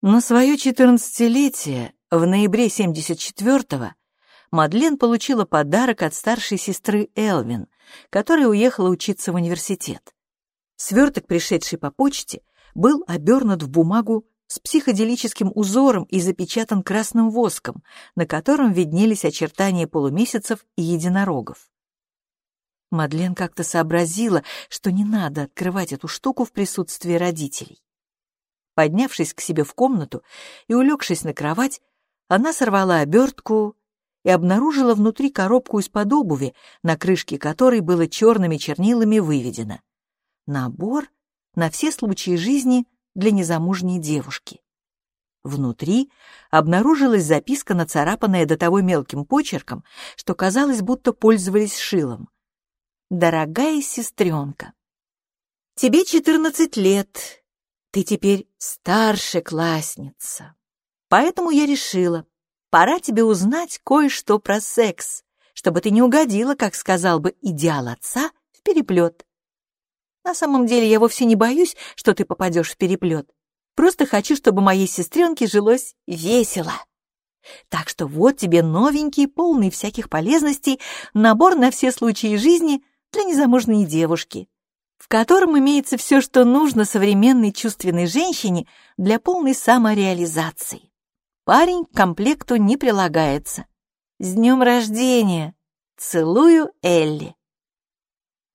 На свое четырнадцатилетие в ноябре 74-го Мадлен получила подарок от старшей сестры Элвин, которая уехала учиться в университет. Сверток, пришедший по почте, был обернут в бумагу с психоделическим узором и запечатан красным воском, на котором виднелись очертания полумесяцев и единорогов. Мадлен как-то сообразила, что не надо открывать эту штуку в присутствии родителей. Поднявшись к себе в комнату и улегшись на кровать, она сорвала обертку и обнаружила внутри коробку из-под обуви, на крышке которой было черными чернилами выведено «Набор на все случаи жизни для незамужней девушки». Внутри обнаружилась записка, нацарапанная до того мелким почерком, что казалось, будто пользовались шилом. «Дорогая сестренка, тебе 14 лет, ты теперь старшеклассница. Поэтому я решила, пора тебе узнать кое-что про секс, чтобы ты не угодила, как сказал бы идеал отца, в переплет. На самом деле я вовсе не боюсь, что ты попадешь в переплет. Просто хочу, чтобы моей сестренке жилось весело. Так что вот тебе новенький, полный всяких полезностей, набор на все случаи жизни для незамужней девушки в котором имеется все, что нужно современной чувственной женщине для полной самореализации. Парень к комплекту не прилагается. С днем рождения! Целую, Элли.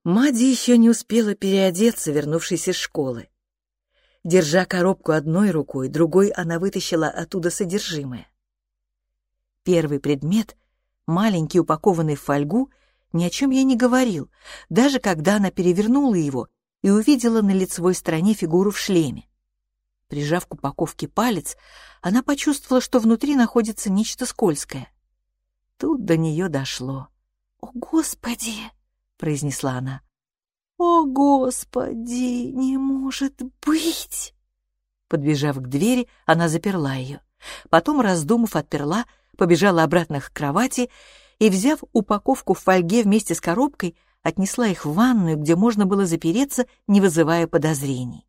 Мади еще не успела переодеться, вернувшись из школы. Держа коробку одной рукой, другой она вытащила оттуда содержимое. Первый предмет, маленький, упакованный в фольгу, ни о чем ей не говорил, даже когда она перевернула его и увидела на лицевой стороне фигуру в шлеме. Прижав к упаковке палец, она почувствовала, что внутри находится нечто скользкое. Тут до нее дошло. «О, Господи!» — произнесла она. «О, Господи! Не может быть!» Подбежав к двери, она заперла ее. Потом, раздумав, отперла, побежала обратно к кровати и, взяв упаковку в фольге вместе с коробкой, отнесла их в ванную, где можно было запереться, не вызывая подозрений.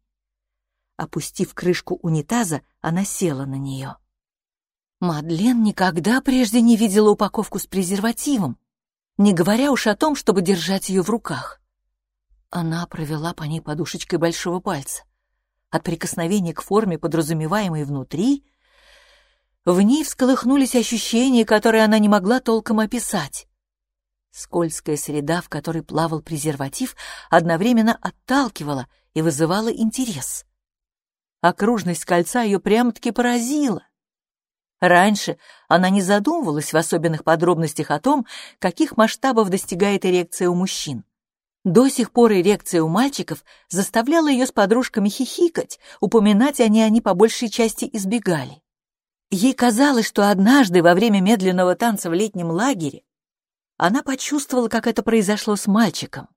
Опустив крышку унитаза, она села на нее. Мадлен никогда прежде не видела упаковку с презервативом, не говоря уж о том, чтобы держать ее в руках. Она провела по ней подушечкой большого пальца. От прикосновения к форме, подразумеваемой внутри, в ней всколыхнулись ощущения, которые она не могла толком описать. Скользкая среда, в которой плавал презерватив, одновременно отталкивала и вызывала интерес. Окружность кольца ее прямо-таки поразила. Раньше она не задумывалась в особенных подробностях о том, каких масштабов достигает эрекция у мужчин. До сих пор эрекция у мальчиков заставляла ее с подружками хихикать, упоминать о ней они по большей части избегали. Ей казалось, что однажды во время медленного танца в летнем лагере она почувствовала, как это произошло с мальчиком,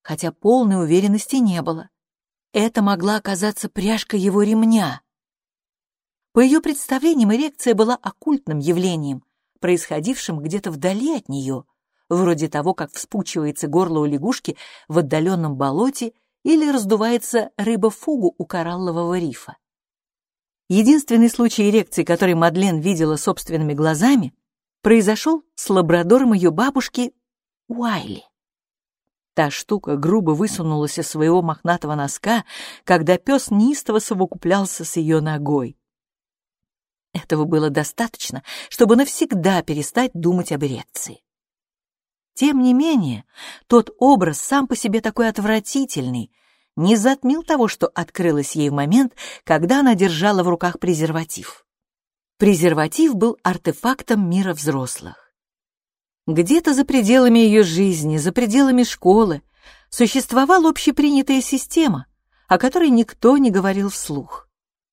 хотя полной уверенности не было. Это могла оказаться пряжка его ремня. По ее представлениям, эрекция была оккультным явлением, происходившим где-то вдали от нее, вроде того, как вспучивается горло у лягушки в отдаленном болоте или раздувается рыба-фугу у кораллового рифа. Единственный случай эрекции, который Мадлен видела собственными глазами, произошел с лабрадором ее бабушки Уайли. Та штука грубо высунулась из своего мохнатого носка, когда пес неистово совокуплялся с ее ногой. Этого было достаточно, чтобы навсегда перестать думать об эрекции. Тем не менее, тот образ сам по себе такой отвратительный, не затмил того, что открылось ей в момент, когда она держала в руках презерватив. Презерватив был артефактом мира взрослых. Где-то за пределами ее жизни, за пределами школы, существовала общепринятая система, о которой никто не говорил вслух,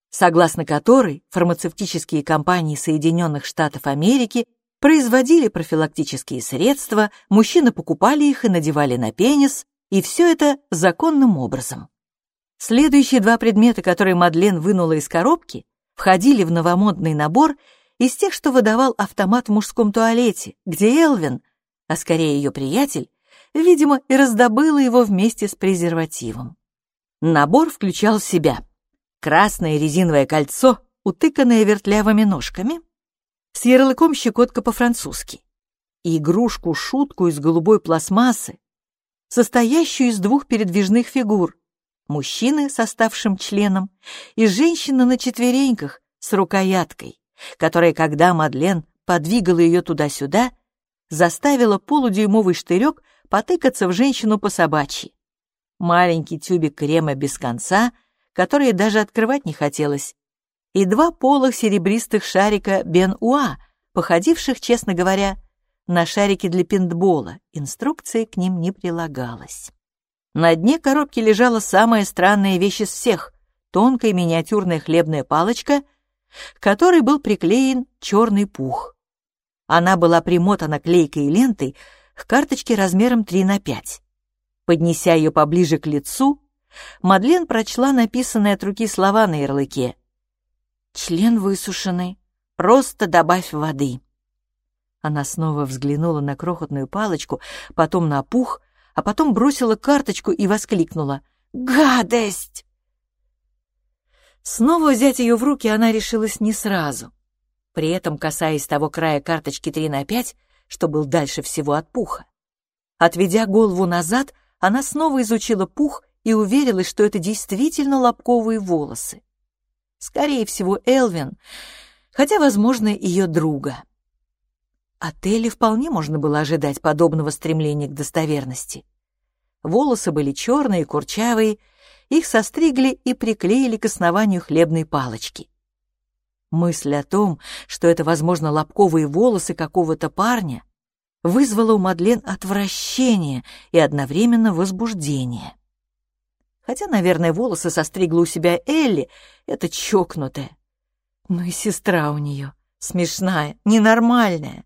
согласно которой фармацевтические компании Соединенных Штатов Америки производили профилактические средства, мужчины покупали их и надевали на пенис, и все это законным образом. Следующие два предмета, которые Мадлен вынула из коробки, входили в новомодный набор из тех, что выдавал автомат в мужском туалете, где Элвин, а скорее ее приятель, видимо, и раздобыла его вместе с презервативом. Набор включал в себя красное резиновое кольцо утыканная вертлявыми ножками, с ярлыком щекотка по-французски, и игрушку-шутку из голубой пластмассы, состоящую из двух передвижных фигур — мужчины с оставшим членом и женщина на четвереньках с рукояткой, которая, когда Мадлен подвигала ее туда-сюда, заставила полудюймовый штырек потыкаться в женщину по собачьи. Маленький тюбик крема без конца, который даже открывать не хотелось, и два полых серебристых шарика Бен-Уа, походивших, честно говоря, на шарики для пинтбола, инструкции к ним не прилагалось. На дне коробки лежала самая странная вещь из всех — тонкая миниатюрная хлебная палочка, к которой был приклеен черный пух. Она была примотана клейкой лентой к карточке размером 3 на 5. Поднеся ее поближе к лицу, Мадлен прочла написанные от руки слова на ярлыке. «Член высушенный. Просто добавь воды». Она снова взглянула на крохотную палочку, потом на пух, а потом бросила карточку и воскликнула. «Гадость!» Снова взять ее в руки она решилась не сразу. При этом касаясь того края карточки 3 на 5, что был дальше всего от пуха. Отведя голову назад, она снова изучила пух и уверилась, что это действительно лобковые волосы. Скорее всего, Элвин, хотя, возможно, ее друга. От Элли вполне можно было ожидать подобного стремления к достоверности. Волосы были черные курчавые, их состригли и приклеили к основанию хлебной палочки. Мысль о том, что это, возможно, лобковые волосы какого-то парня, вызвала у Мадлен отвращение и одновременно возбуждение. Хотя, наверное, волосы состригла у себя Элли, это чокнутая. Но и сестра у нее смешная, ненормальная.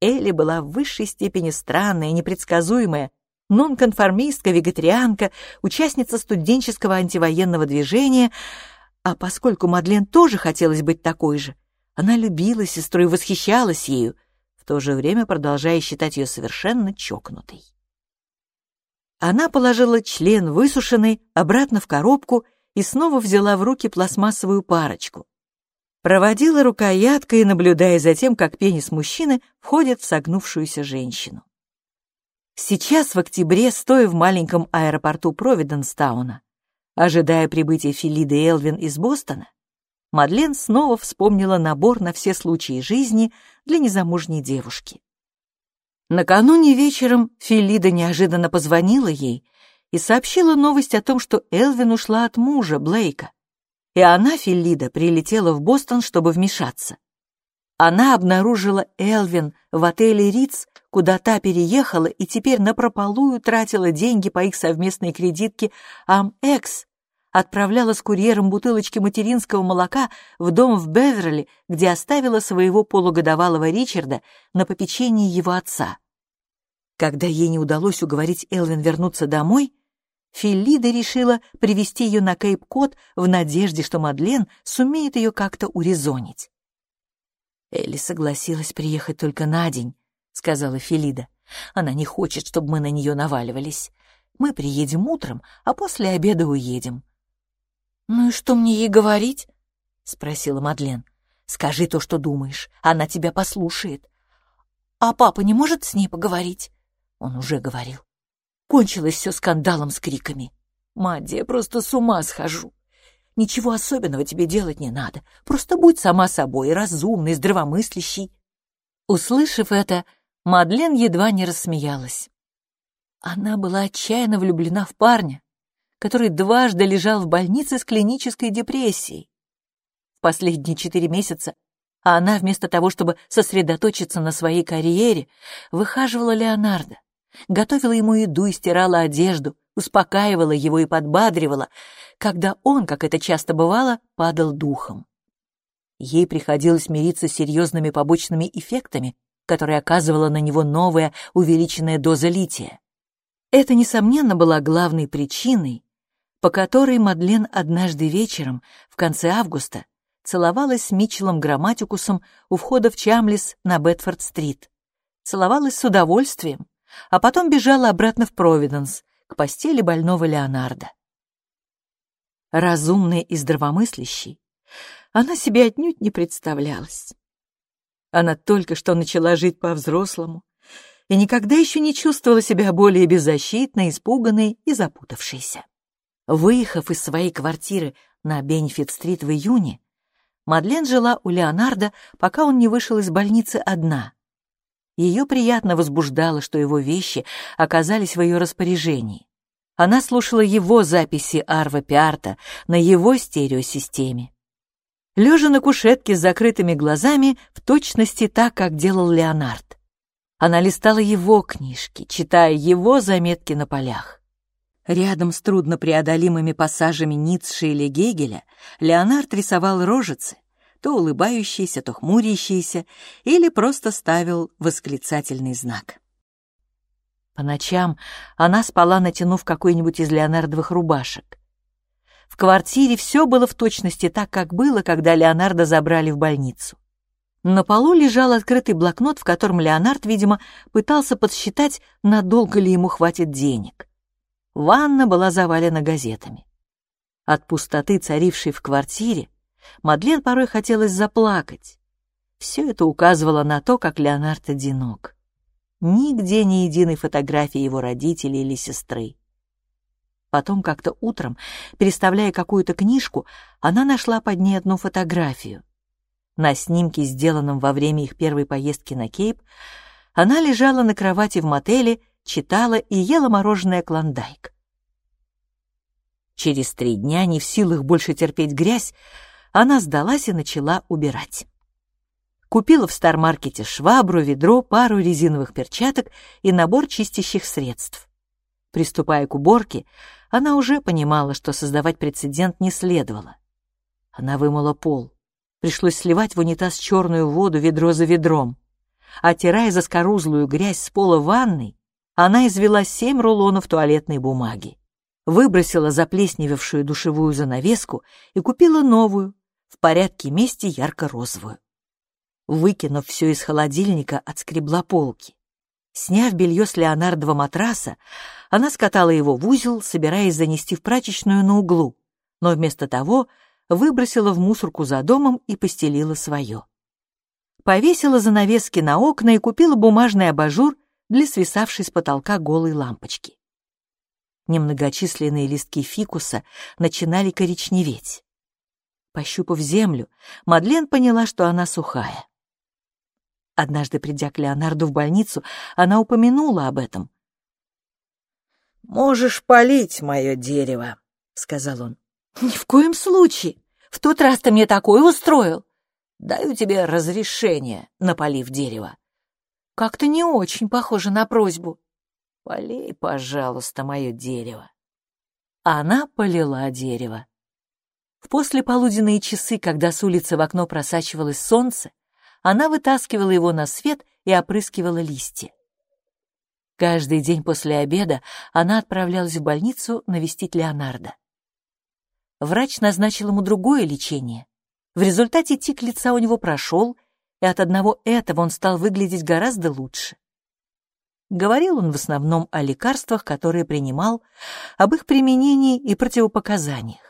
Элли была в высшей степени странная, непредсказуемая, нонконформистка, вегетарианка, участница студенческого антивоенного движения, а поскольку Мадлен тоже хотелось быть такой же, она любила сестру и восхищалась ею, в то же время продолжая считать ее совершенно чокнутой. Она положила член высушенный обратно в коробку и снова взяла в руки пластмассовую парочку. Проводила рукояткой, наблюдая за тем, как пенис мужчины входит в согнувшуюся женщину. Сейчас, в октябре, стоя в маленьком аэропорту Провиденстауна, ожидая прибытия Филиды Элвин из Бостона, Мадлен снова вспомнила набор на все случаи жизни для незамужней девушки. Накануне вечером Филида неожиданно позвонила ей и сообщила новость о том, что Элвин ушла от мужа, Блейка, и она, Филлида, прилетела в Бостон, чтобы вмешаться. Она обнаружила Элвин в отеле Риц, куда та переехала и теперь напропалую тратила деньги по их совместной кредитке Амэкс, отправляла с курьером бутылочки материнского молока в дом в Беверли, где оставила своего полугодовалого Ричарда на попечении его отца. Когда ей не удалось уговорить Элвин вернуться домой, Филида решила привести ее на Кейп-Кот в надежде, что Мадлен сумеет ее как-то урезонить. «Элли согласилась приехать только на день», — сказала Филида. «Она не хочет, чтобы мы на нее наваливались. Мы приедем утром, а после обеда уедем». «Ну и что мне ей говорить?» — спросила Мадлен. «Скажи то, что думаешь, она тебя послушает». «А папа не может с ней поговорить?» Он уже говорил. Кончилось все скандалом с криками. «Мадди, я просто с ума схожу. Ничего особенного тебе делать не надо. Просто будь сама собой, разумной, здравомыслящей». Услышав это, Мадлен едва не рассмеялась. Она была отчаянно влюблена в парня, который дважды лежал в больнице с клинической депрессией. В последние четыре месяца она вместо того, чтобы сосредоточиться на своей карьере, выхаживала Леонардо готовила ему еду и стирала одежду, успокаивала его и подбадривала, когда он, как это часто бывало, падал духом. Ей приходилось мириться с серьезными побочными эффектами, которые оказывала на него новая увеличенная доза лития. Это, несомненно, была главной причиной, по которой Мадлен однажды вечером, в конце августа, целовалась с Митчеллом Грамматикусом у входа в Чамлис на Бетфорд-стрит. Целовалась с удовольствием, а потом бежала обратно в Провиденс, к постели больного Леонардо. Разумный и здравомыслящий, она себе отнюдь не представлялась. Она только что начала жить по-взрослому и никогда еще не чувствовала себя более беззащитной, испуганной и запутавшейся. Выехав из своей квартиры на Бенефит-стрит в июне, Мадлен жила у Леонардо, пока он не вышел из больницы одна. Ее приятно возбуждало, что его вещи оказались в ее распоряжении. Она слушала его записи Арва Пиарта на его стереосистеме. Лежа на кушетке с закрытыми глазами, в точности так, как делал Леонард. Она листала его книжки, читая его заметки на полях. Рядом с труднопреодолимыми пассажами Ницше или Гегеля Леонард рисовал рожицы, то улыбающиеся, то хмурящиеся, или просто ставил восклицательный знак. По ночам она спала, натянув какой-нибудь из леонардовых рубашек. В квартире все было в точности так, как было, когда Леонардо забрали в больницу. На полу лежал открытый блокнот, в котором Леонард, видимо, пытался подсчитать, надолго ли ему хватит денег. Ванна была завалена газетами. От пустоты, царившей в квартире, Мадлен порой хотелось заплакать. Все это указывало на то, как Леонард одинок. Нигде ни единой фотографии его родителей или сестры. Потом как-то утром, переставляя какую-то книжку, она нашла под ней одну фотографию. На снимке, сделанном во время их первой поездки на Кейп, она лежала на кровати в мотеле, читала и ела мороженое клондайк. Через три дня, не в силах больше терпеть грязь, она сдалась и начала убирать. Купила в стармаркете швабру, ведро, пару резиновых перчаток и набор чистящих средств. Приступая к уборке, она уже понимала, что создавать прецедент не следовало. Она вымыла пол. Пришлось сливать в унитаз черную воду ведро за ведром. Оттирая заскорузлую грязь с пола ванной, она извела семь рулонов туалетной бумаги, выбросила заплесневевшую душевую занавеску и купила новую, в порядке месте ярко-розовую. Выкинув все из холодильника, отскребла полки. Сняв белье с Леонардова матраса, она скатала его в узел, собираясь занести в прачечную на углу, но вместо того выбросила в мусорку за домом и постелила свое. Повесила занавески на окна и купила бумажный абажур для свисавшей с потолка голой лампочки. Немногочисленные листки фикуса начинали коричневеть. Пощупав землю, Мадлен поняла, что она сухая. Однажды, придя к Леонарду в больницу, она упомянула об этом. «Можешь полить мое дерево», — сказал он. «Ни в коем случае! В тот раз ты мне такое устроил!» «Даю тебе разрешение, напалив дерево». «Как-то не очень похоже на просьбу». «Полей, пожалуйста, мое дерево». Она полила дерево. В послеполуденные часы, когда с улицы в окно просачивалось солнце, она вытаскивала его на свет и опрыскивала листья. Каждый день после обеда она отправлялась в больницу навестить Леонардо. Врач назначил ему другое лечение. В результате тик лица у него прошел, и от одного этого он стал выглядеть гораздо лучше. Говорил он в основном о лекарствах, которые принимал, об их применении и противопоказаниях.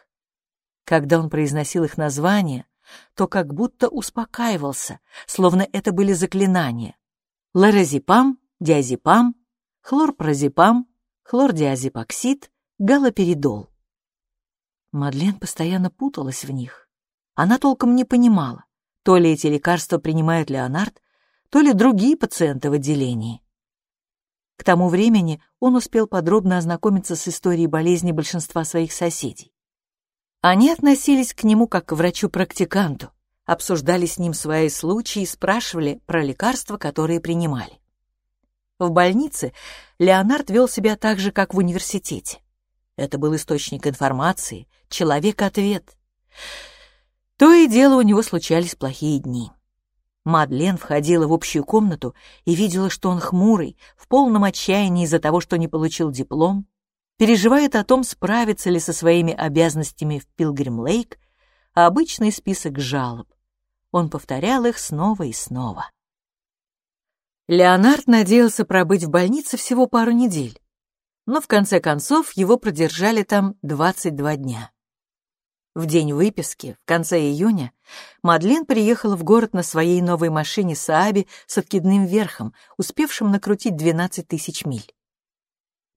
Когда он произносил их названия, то как будто успокаивался, словно это были заклинания. Лоразепам, диазепам, хлорпрозепам, хлордиазепоксид, галоперидол. Мадлен постоянно путалась в них. Она толком не понимала, то ли эти лекарства принимает Леонард, то ли другие пациенты в отделении. К тому времени он успел подробно ознакомиться с историей болезни большинства своих соседей. Они относились к нему как к врачу-практиканту, обсуждали с ним свои случаи и спрашивали про лекарства, которые принимали. В больнице Леонард вел себя так же, как в университете. Это был источник информации, человек-ответ. То и дело у него случались плохие дни. Мадлен входила в общую комнату и видела, что он хмурый, в полном отчаянии из-за того, что не получил диплом, переживает о том, справится ли со своими обязанностями в Пилгрим-Лейк, а обычный список жалоб. Он повторял их снова и снова. Леонард надеялся пробыть в больнице всего пару недель, но в конце концов его продержали там 22 дня. В день выписки, в конце июня, Мадлен приехала в город на своей новой машине Сааби с откидным верхом, успевшим накрутить 12 тысяч миль.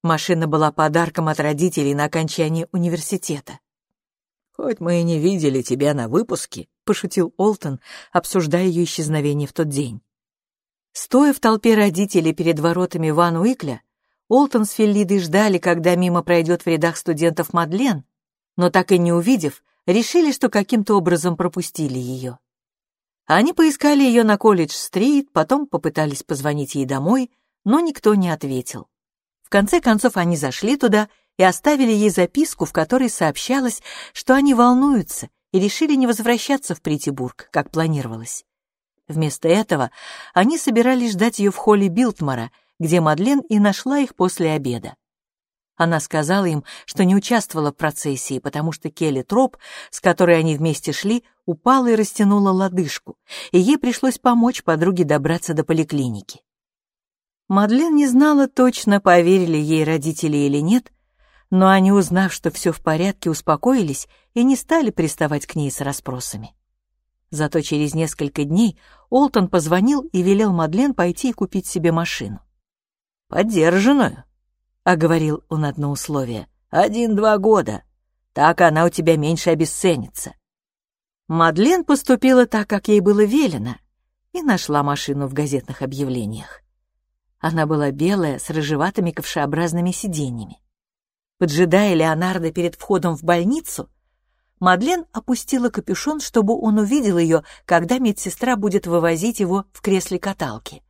Машина была подарком от родителей на окончании университета. «Хоть мы и не видели тебя на выпуске», — пошутил Олтон, обсуждая ее исчезновение в тот день. Стоя в толпе родителей перед воротами Ван Уикля, Олтон с Феллидой ждали, когда мимо пройдет в рядах студентов Мадлен, но так и не увидев, решили, что каким-то образом пропустили ее. Они поискали ее на колледж-стрит, потом попытались позвонить ей домой, но никто не ответил. Конце концов они зашли туда и оставили ей записку, в которой сообщалось, что они волнуются и решили не возвращаться в Притибург, как планировалось. Вместо этого они собирались ждать ее в холле Билтмара, где Мадлен и нашла их после обеда. Она сказала им, что не участвовала в процессии, потому что Келли Троп, с которой они вместе шли, упала и растянула лодыжку, и ей пришлось помочь подруге добраться до поликлиники. Мадлен не знала точно, поверили ей родители или нет, но они, узнав, что все в порядке, успокоились и не стали приставать к ней с расспросами. Зато через несколько дней Олтон позвонил и велел Мадлен пойти и купить себе машину. «Поддержанную», — оговорил он одно условие. «Один-два года. Так она у тебя меньше обесценится». Мадлен поступила так, как ей было велено, и нашла машину в газетных объявлениях. Она была белая, с рыжеватыми ковшеобразными сиденьями. Поджидая Леонардо перед входом в больницу, Мадлен опустила капюшон, чтобы он увидел ее, когда медсестра будет вывозить его в кресле каталки.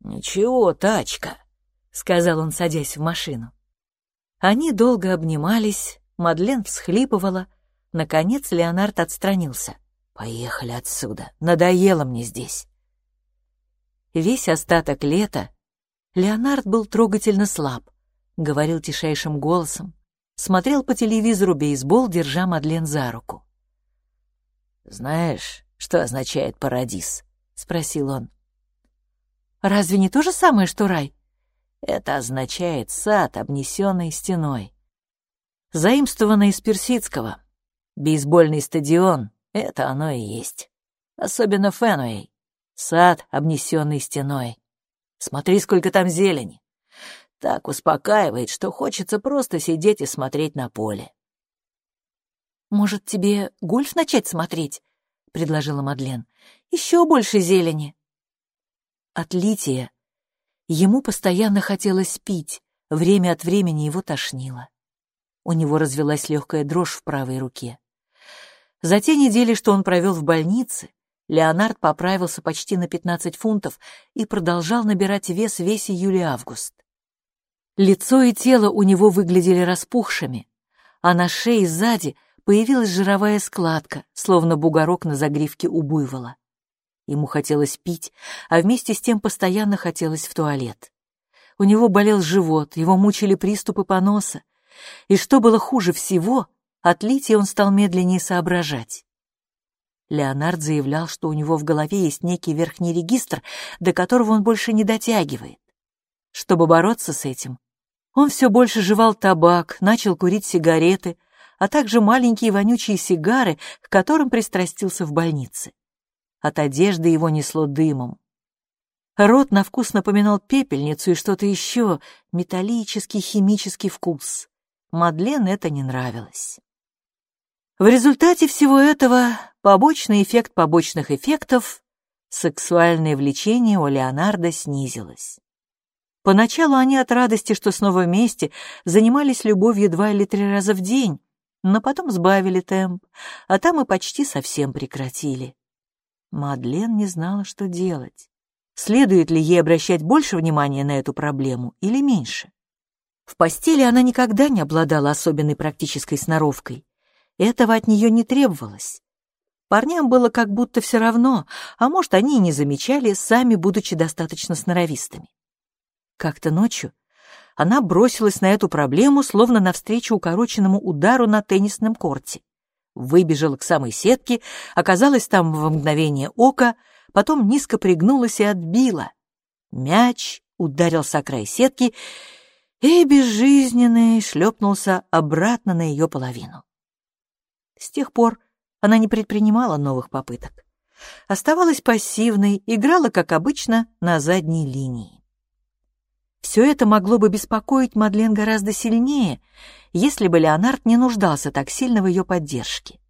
«Ничего, тачка», — сказал он, садясь в машину. Они долго обнимались, Мадлен всхлипывала. Наконец Леонард отстранился. «Поехали отсюда, надоело мне здесь». Весь остаток лета Леонард был трогательно слаб, говорил тишайшим голосом, смотрел по телевизору бейсбол, держа Мадлен за руку. «Знаешь, что означает парадиз?» — спросил он. «Разве не то же самое, что рай?» Это означает сад, обнесенный стеной. Заимствованный из персидского. Бейсбольный стадион — это оно и есть. Особенно Фенуэй. Сад, обнесенный стеной. Смотри, сколько там зелени. Так успокаивает, что хочется просто сидеть и смотреть на поле. «Может, тебе гольф начать смотреть?» — предложила Мадлен. «Еще больше зелени». От Лития Ему постоянно хотелось пить, время от времени его тошнило. У него развелась легкая дрожь в правой руке. За те недели, что он провел в больнице, Леонард поправился почти на 15 фунтов и продолжал набирать вес весь июль и август. Лицо и тело у него выглядели распухшими, а на шее сзади появилась жировая складка, словно бугорок на загривке у буйвола. Ему хотелось пить, а вместе с тем постоянно хотелось в туалет. У него болел живот, его мучили приступы поноса. И что было хуже всего, от лития он стал медленнее соображать. Леонард заявлял, что у него в голове есть некий верхний регистр, до которого он больше не дотягивает. Чтобы бороться с этим, он все больше жевал табак, начал курить сигареты, а также маленькие вонючие сигары, к которым пристрастился в больнице. От одежды его несло дымом. Рот на вкус напоминал пепельницу и что-то еще, металлический химический вкус. Мадлен это не нравилось. В результате всего этого побочный эффект побочных эффектов сексуальное влечение у Леонардо снизилось. Поначалу они от радости, что снова вместе, занимались любовью два или три раза в день, но потом сбавили темп, а там и почти совсем прекратили. Мадлен не знала, что делать. Следует ли ей обращать больше внимания на эту проблему или меньше? В постели она никогда не обладала особенной практической сноровкой. Этого от нее не требовалось. Парням было как будто все равно, а может, они и не замечали, сами будучи достаточно сноровистыми. Как-то ночью она бросилась на эту проблему, словно навстречу укороченному удару на теннисном корте выбежала к самой сетке, оказалась там в мгновение ока, потом низко пригнулась и отбила. Мяч ударился о край сетки и безжизненный шлепнулся обратно на ее половину. С тех пор она не предпринимала новых попыток. Оставалась пассивной, играла, как обычно, на задней линии. Все это могло бы беспокоить Мадлен гораздо сильнее, если бы Леонард не нуждался так сильно в ее поддержке.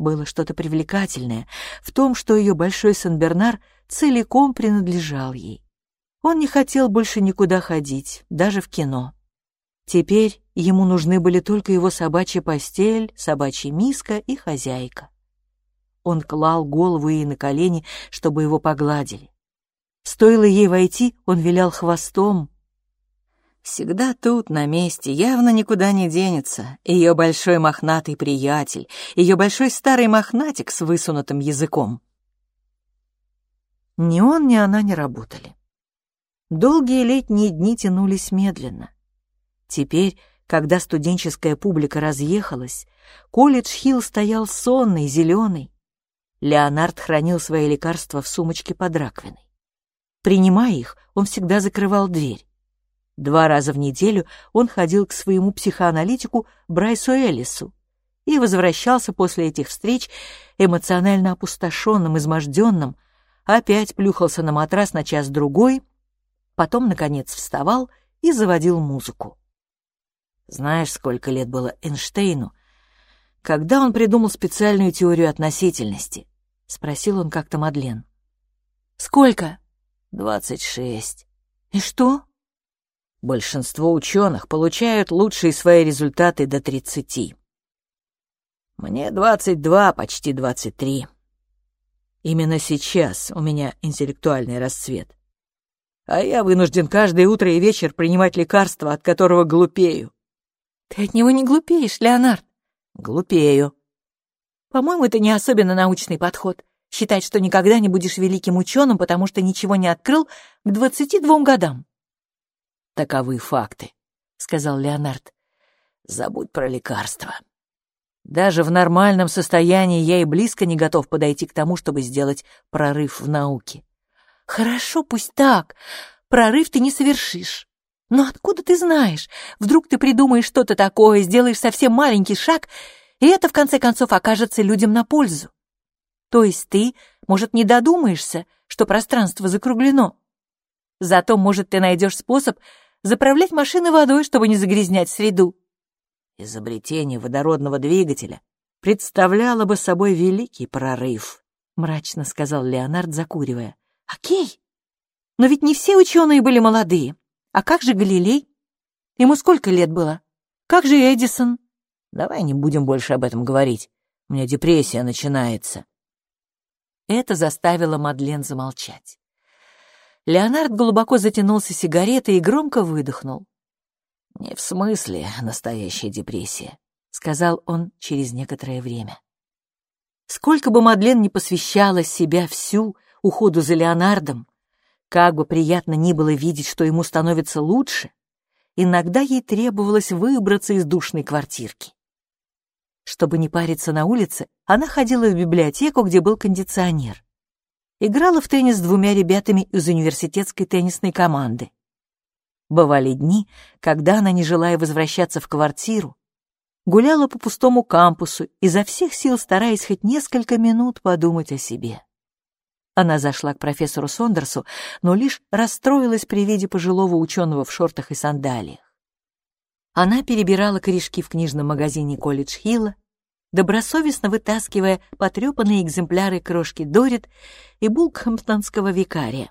Было что-то привлекательное в том, что ее большой Сен-Бернар целиком принадлежал ей. Он не хотел больше никуда ходить, даже в кино. Теперь ему нужны были только его собачья постель, собачья миска и хозяйка. Он клал голову ей на колени, чтобы его погладили. Стоило ей войти, он вилял хвостом. Всегда тут, на месте, явно никуда не денется. Ее большой мохнатый приятель, ее большой старый мохнатик с высунутым языком. Ни он, ни она не работали. Долгие летние дни тянулись медленно. Теперь, когда студенческая публика разъехалась, колледж Хилл стоял сонный, зеленый. Леонард хранил свои лекарства в сумочке под раковиной. Принимая их, он всегда закрывал дверь. Два раза в неделю он ходил к своему психоаналитику Брайсу Эллису и возвращался после этих встреч эмоционально опустошенным, изможденным, опять плюхался на матрас на час-другой, потом, наконец, вставал и заводил музыку. Знаешь, сколько лет было Эйнштейну, когда он придумал специальную теорию относительности? — спросил он как-то Мадлен. «Сколько?» «Двадцать шесть». «И что?» Большинство ученых получают лучшие свои результаты до тридцати. Мне двадцать два, почти двадцать три. Именно сейчас у меня интеллектуальный расцвет. А я вынужден каждое утро и вечер принимать лекарства, от которого глупею. Ты от него не глупеешь, Леонард. Глупею. По-моему, это не особенно научный подход. Считать, что никогда не будешь великим ученым, потому что ничего не открыл к двадцати двум годам. Таковы факты, — сказал Леонард. Забудь про лекарства. Даже в нормальном состоянии я и близко не готов подойти к тому, чтобы сделать прорыв в науке. Хорошо, пусть так. Прорыв ты не совершишь. Но откуда ты знаешь? Вдруг ты придумаешь что-то такое, сделаешь совсем маленький шаг, и это, в конце концов, окажется людям на пользу. То есть ты, может, не додумаешься, что пространство закруглено. Зато, может, ты найдешь способ заправлять машины водой, чтобы не загрязнять среду. Изобретение водородного двигателя представляло бы собой великий прорыв, мрачно сказал Леонард, закуривая. Окей, но ведь не все ученые были молодые. А как же Галилей? Ему сколько лет было? Как же Эдисон? Давай не будем больше об этом говорить. У меня депрессия начинается. Это заставило Мадлен замолчать. Леонард глубоко затянулся сигаретой и громко выдохнул. «Не в смысле настоящая депрессия», — сказал он через некоторое время. Сколько бы Мадлен не посвящала себя всю уходу за Леонардом, как бы приятно ни было видеть, что ему становится лучше, иногда ей требовалось выбраться из душной квартирки. Чтобы не париться на улице, она ходила в библиотеку, где был кондиционер. Играла в теннис с двумя ребятами из университетской теннисной команды. Бывали дни, когда она, не желая возвращаться в квартиру, гуляла по пустому кампусу, изо всех сил стараясь хоть несколько минут подумать о себе. Она зашла к профессору Сондерсу, но лишь расстроилась при виде пожилого ученого в шортах и сандалиях. Она перебирала корешки в книжном магазине колледж Хилла, добросовестно вытаскивая потрепанные экземпляры крошки Дорит и Булкхэмптонского викария,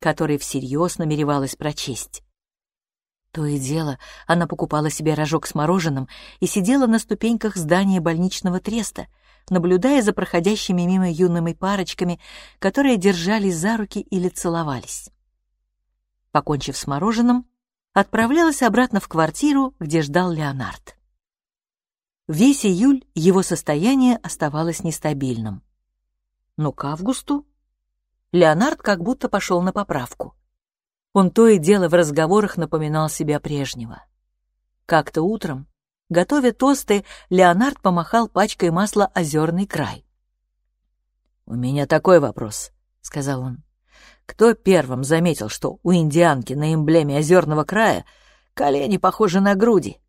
который всерьез намеревалась прочесть. То и дело, она покупала себе рожок с мороженым и сидела на ступеньках здания больничного треста — наблюдая за проходящими мимо юными парочками, которые держались за руки или целовались. Покончив с мороженым, отправлялась обратно в квартиру, где ждал Леонард. Весь июль его состояние оставалось нестабильным. Но к августу Леонард как будто пошел на поправку. Он то и дело в разговорах напоминал себя прежнего. Как-то утром Готовя тосты, Леонард помахал пачкой масла озерный край. «У меня такой вопрос», — сказал он. «Кто первым заметил, что у индианки на эмблеме озерного края колени похожи на груди?»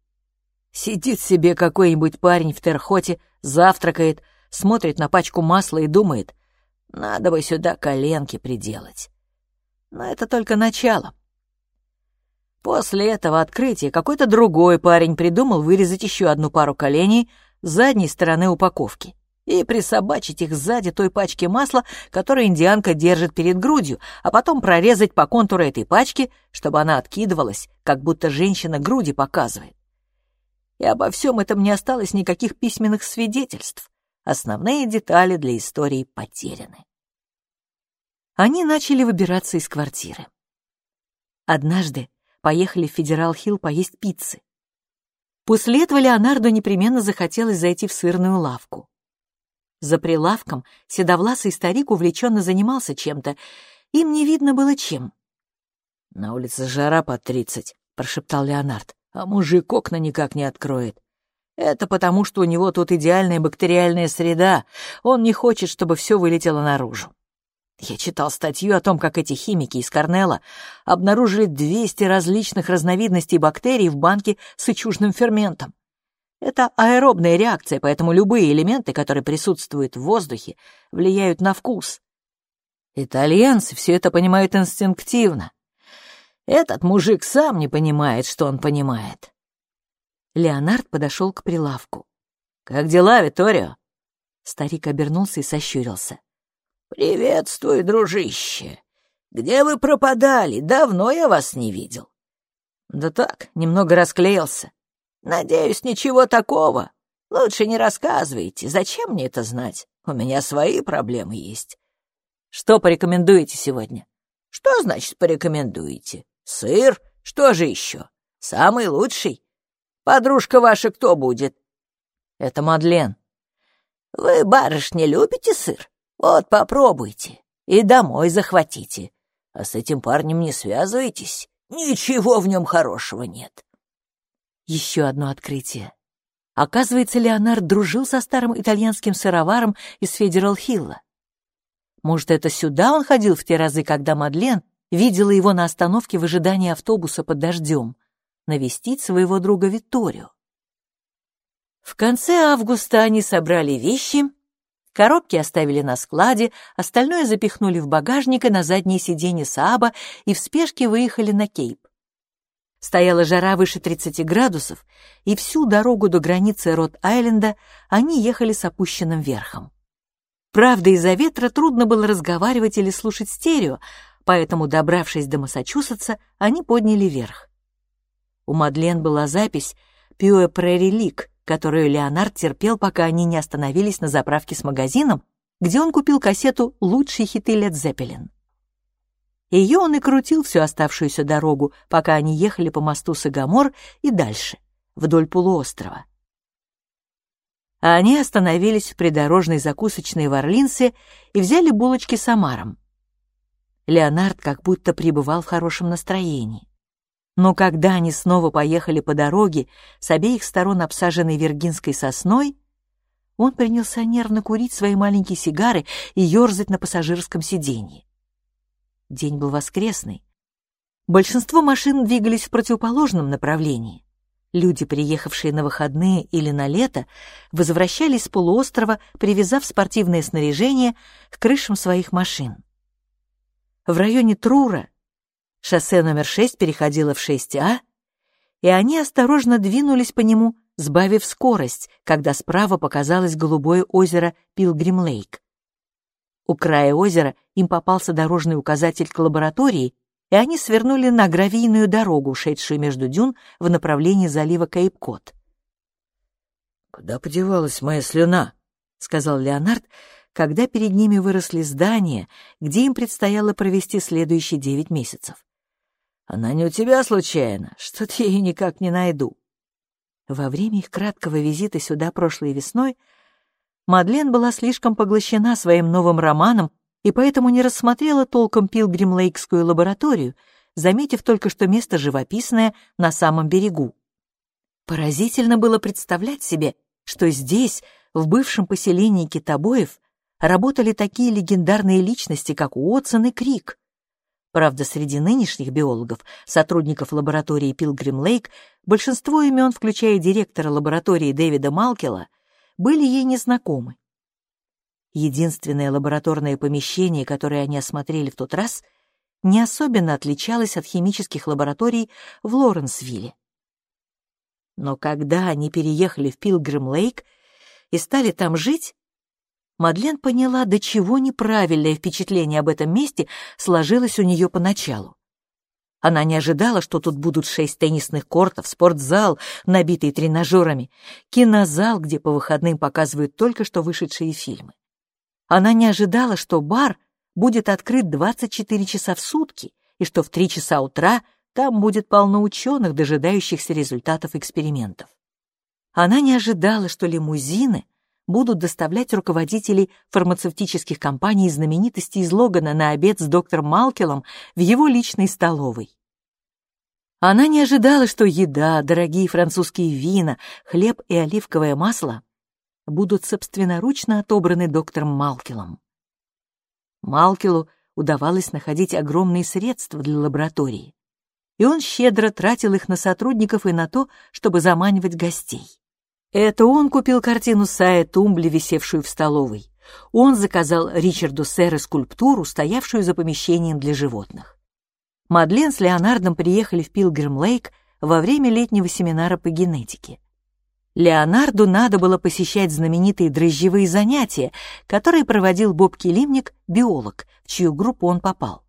Сидит себе какой-нибудь парень в терхоте, завтракает, смотрит на пачку масла и думает, надо бы сюда коленки приделать. Но это только начало. После этого открытия какой-то другой парень придумал вырезать еще одну пару коленей с задней стороны упаковки и присобачить их сзади той пачки масла, которую индианка держит перед грудью, а потом прорезать по контуру этой пачки, чтобы она откидывалась, как будто женщина груди показывает. И обо всем этом не осталось никаких письменных свидетельств. Основные детали для истории потеряны. Они начали выбираться из квартиры. Однажды поехали в Федерал-Хилл поесть пиццы. После этого Леонардо непременно захотелось зайти в сырную лавку. За прилавком седовласый старик увлеченно занимался чем-то. Им не видно было чем. «На улице жара под тридцать», — прошептал Леонард, «а мужик окна никак не откроет. Это потому, что у него тут идеальная бактериальная среда. Он не хочет, чтобы все вылетело наружу. Я читал статью о том, как эти химики из Корнелла обнаружили 200 различных разновидностей бактерий в банке с ичужным ферментом. Это аэробная реакция, поэтому любые элементы, которые присутствуют в воздухе, влияют на вкус. Итальянцы все это понимают инстинктивно. Этот мужик сам не понимает, что он понимает. Леонард подошел к прилавку. «Как дела, Виторио?» Старик обернулся и сощурился. «Приветствую, дружище. Где вы пропадали? Давно я вас не видел». «Да так, немного расклеился. Надеюсь, ничего такого. Лучше не рассказывайте. Зачем мне это знать? У меня свои проблемы есть. Что порекомендуете сегодня? Что значит порекомендуете? Сыр? Что же еще? Самый лучший. Подружка ваша кто будет? Это Мадлен. Вы, барышня, любите сыр? Вот попробуйте. И домой захватите. А с этим парнем не связывайтесь. Ничего в нем хорошего нет. Еще одно открытие. Оказывается, Леонард дружил со старым итальянским сыроваром из Федерал-Хилла. Может, это сюда он ходил в те разы, когда Мадлен видела его на остановке в ожидании автобуса под дождем, навестить своего друга Викторию. В конце августа они собрали вещи, коробки оставили на складе, остальное запихнули в багажник и на заднее сиденье Сааба и в спешке выехали на Кейп. Стояла жара выше 30 градусов, и всю дорогу до границы Рот-Айленда они ехали с опущенным верхом. Правда, из-за ветра трудно было разговаривать или слушать стерео, поэтому, добравшись до Массачусетса, они подняли верх. У Мадлен была запись «Пюэ Прерилик», которую Леонард терпел, пока они не остановились на заправке с магазином, где он купил кассету «Лучшие хиты Лед Зеппелин». Ее он и крутил всю оставшуюся дорогу, пока они ехали по мосту Сагамор и дальше, вдоль полуострова. А они остановились в придорожной закусочной в Орлинсе и взяли булочки с омаром. Леонард как будто пребывал в хорошем настроении. Но когда они снова поехали по дороге, с обеих сторон обсаженной виргинской сосной, он принялся нервно курить свои маленькие сигары и ерзать на пассажирском сиденье. День был воскресный. Большинство машин двигались в противоположном направлении. Люди, приехавшие на выходные или на лето, возвращались с полуострова, привязав спортивное снаряжение к крышам своих машин. В районе Трура шоссе номер 6 переходило в 6А, и они осторожно двинулись по нему, сбавив скорость, когда справа показалось голубое озеро Пилгрим-Лейк. У края озера им попался дорожный указатель к лаборатории, и они свернули на гравийную дорогу, шедшую между дюн в направлении залива Кейп-Кот. «Куда подевалась моя слюна?» — сказал Леонард, когда перед ними выросли здания, где им предстояло провести следующие девять месяцев. «Она не у тебя случайно? Что-то я ее никак не найду». Во время их краткого визита сюда прошлой весной Мадлен была слишком поглощена своим новым романом и поэтому не рассмотрела толком Пилгрим-Лейкскую лабораторию, заметив только, что место живописное на самом берегу. Поразительно было представлять себе, что здесь, в бывшем поселении китобоев, работали такие легендарные личности, как Уотсон и Крик. Правда, среди нынешних биологов, сотрудников лаборатории Пилгрим Лейк, большинство имен, включая директора лаборатории Дэвида Малкела, были ей незнакомы. Единственное лабораторное помещение, которое они осмотрели в тот раз, не особенно отличалось от химических лабораторий в Лоренсвилле. Но когда они переехали в Пилгрим-Лейк и стали там жить, Мадлен поняла, до чего неправильное впечатление об этом месте сложилось у нее поначалу. Она не ожидала, что тут будут шесть теннисных кортов, спортзал, набитый тренажерами, кинозал, где по выходным показывают только что вышедшие фильмы. Она не ожидала, что бар будет открыт 24 часа в сутки и что в 3 часа утра там будет полно ученых, дожидающихся результатов экспериментов. Она не ожидала, что лимузины будут доставлять руководителей фармацевтических компаний и знаменитостей из Логана на обед с доктором Малкелом в его личной столовой. Она не ожидала, что еда, дорогие французские вина, хлеб и оливковое масло будут собственноручно отобраны доктором Малкелом. Малкелу удавалось находить огромные средства для лаборатории, и он щедро тратил их на сотрудников и на то, чтобы заманивать гостей. Это он купил картину Сая Тумбли, висевшую в столовой. Он заказал Ричарду Серре скульптуру, стоявшую за помещением для животных. Мадлен с Леонардом приехали в Пилгрим-Лейк во время летнего семинара по генетике. Леонарду надо было посещать знаменитые дрожжевые занятия, которые проводил Боб Келимник, биолог, в чью группу он попал.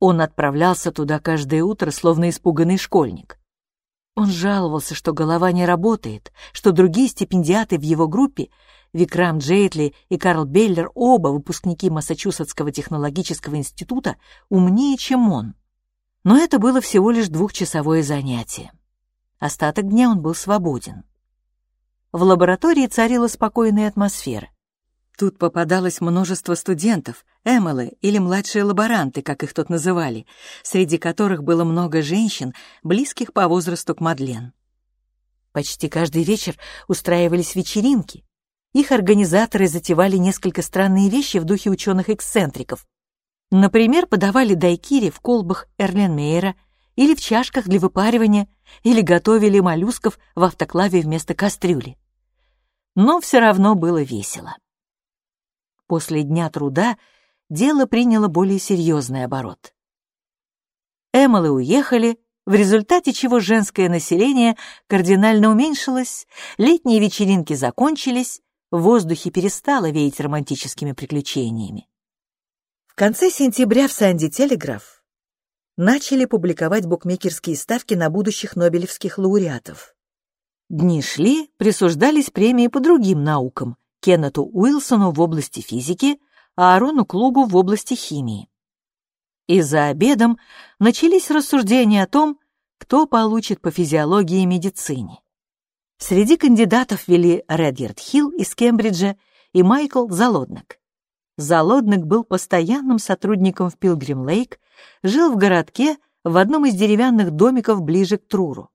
Он отправлялся туда каждое утро, словно испуганный школьник. Он жаловался, что голова не работает, что другие стипендиаты в его группе, Викрам Джейтли и Карл Беллер, оба выпускники Массачусетского технологического института, умнее, чем он. Но это было всего лишь двухчасовое занятие. Остаток дня он был свободен. В лаборатории царила спокойная атмосфера. Тут попадалось множество студентов, эмелы или младшие лаборанты, как их тут называли, среди которых было много женщин, близких по возрасту к Мадлен. Почти каждый вечер устраивались вечеринки. Их организаторы затевали несколько странные вещи в духе ученых-эксцентриков. Например, подавали дайкири в колбах Эрленмейера или в чашках для выпаривания, или готовили моллюсков в автоклаве вместо кастрюли. Но все равно было весело. После дня труда дело приняло более серьезный оборот. Эммалы уехали, в результате чего женское население кардинально уменьшилось, летние вечеринки закончились, в воздухе перестало веять романтическими приключениями. В конце сентября в Санди Телеграф начали публиковать букмекерские ставки на будущих нобелевских лауреатов. Дни шли, присуждались премии по другим наукам — Кеннету Уилсону в области физики, а Аарону Клугу в области химии. И за обедом начались рассуждения о том, кто получит по физиологии и медицине. Среди кандидатов вели Редьярд Хилл из Кембриджа и Майкл Залодник. Залодник был постоянным сотрудником в Пилгрим-Лейк, жил в городке в одном из деревянных домиков ближе к Труру.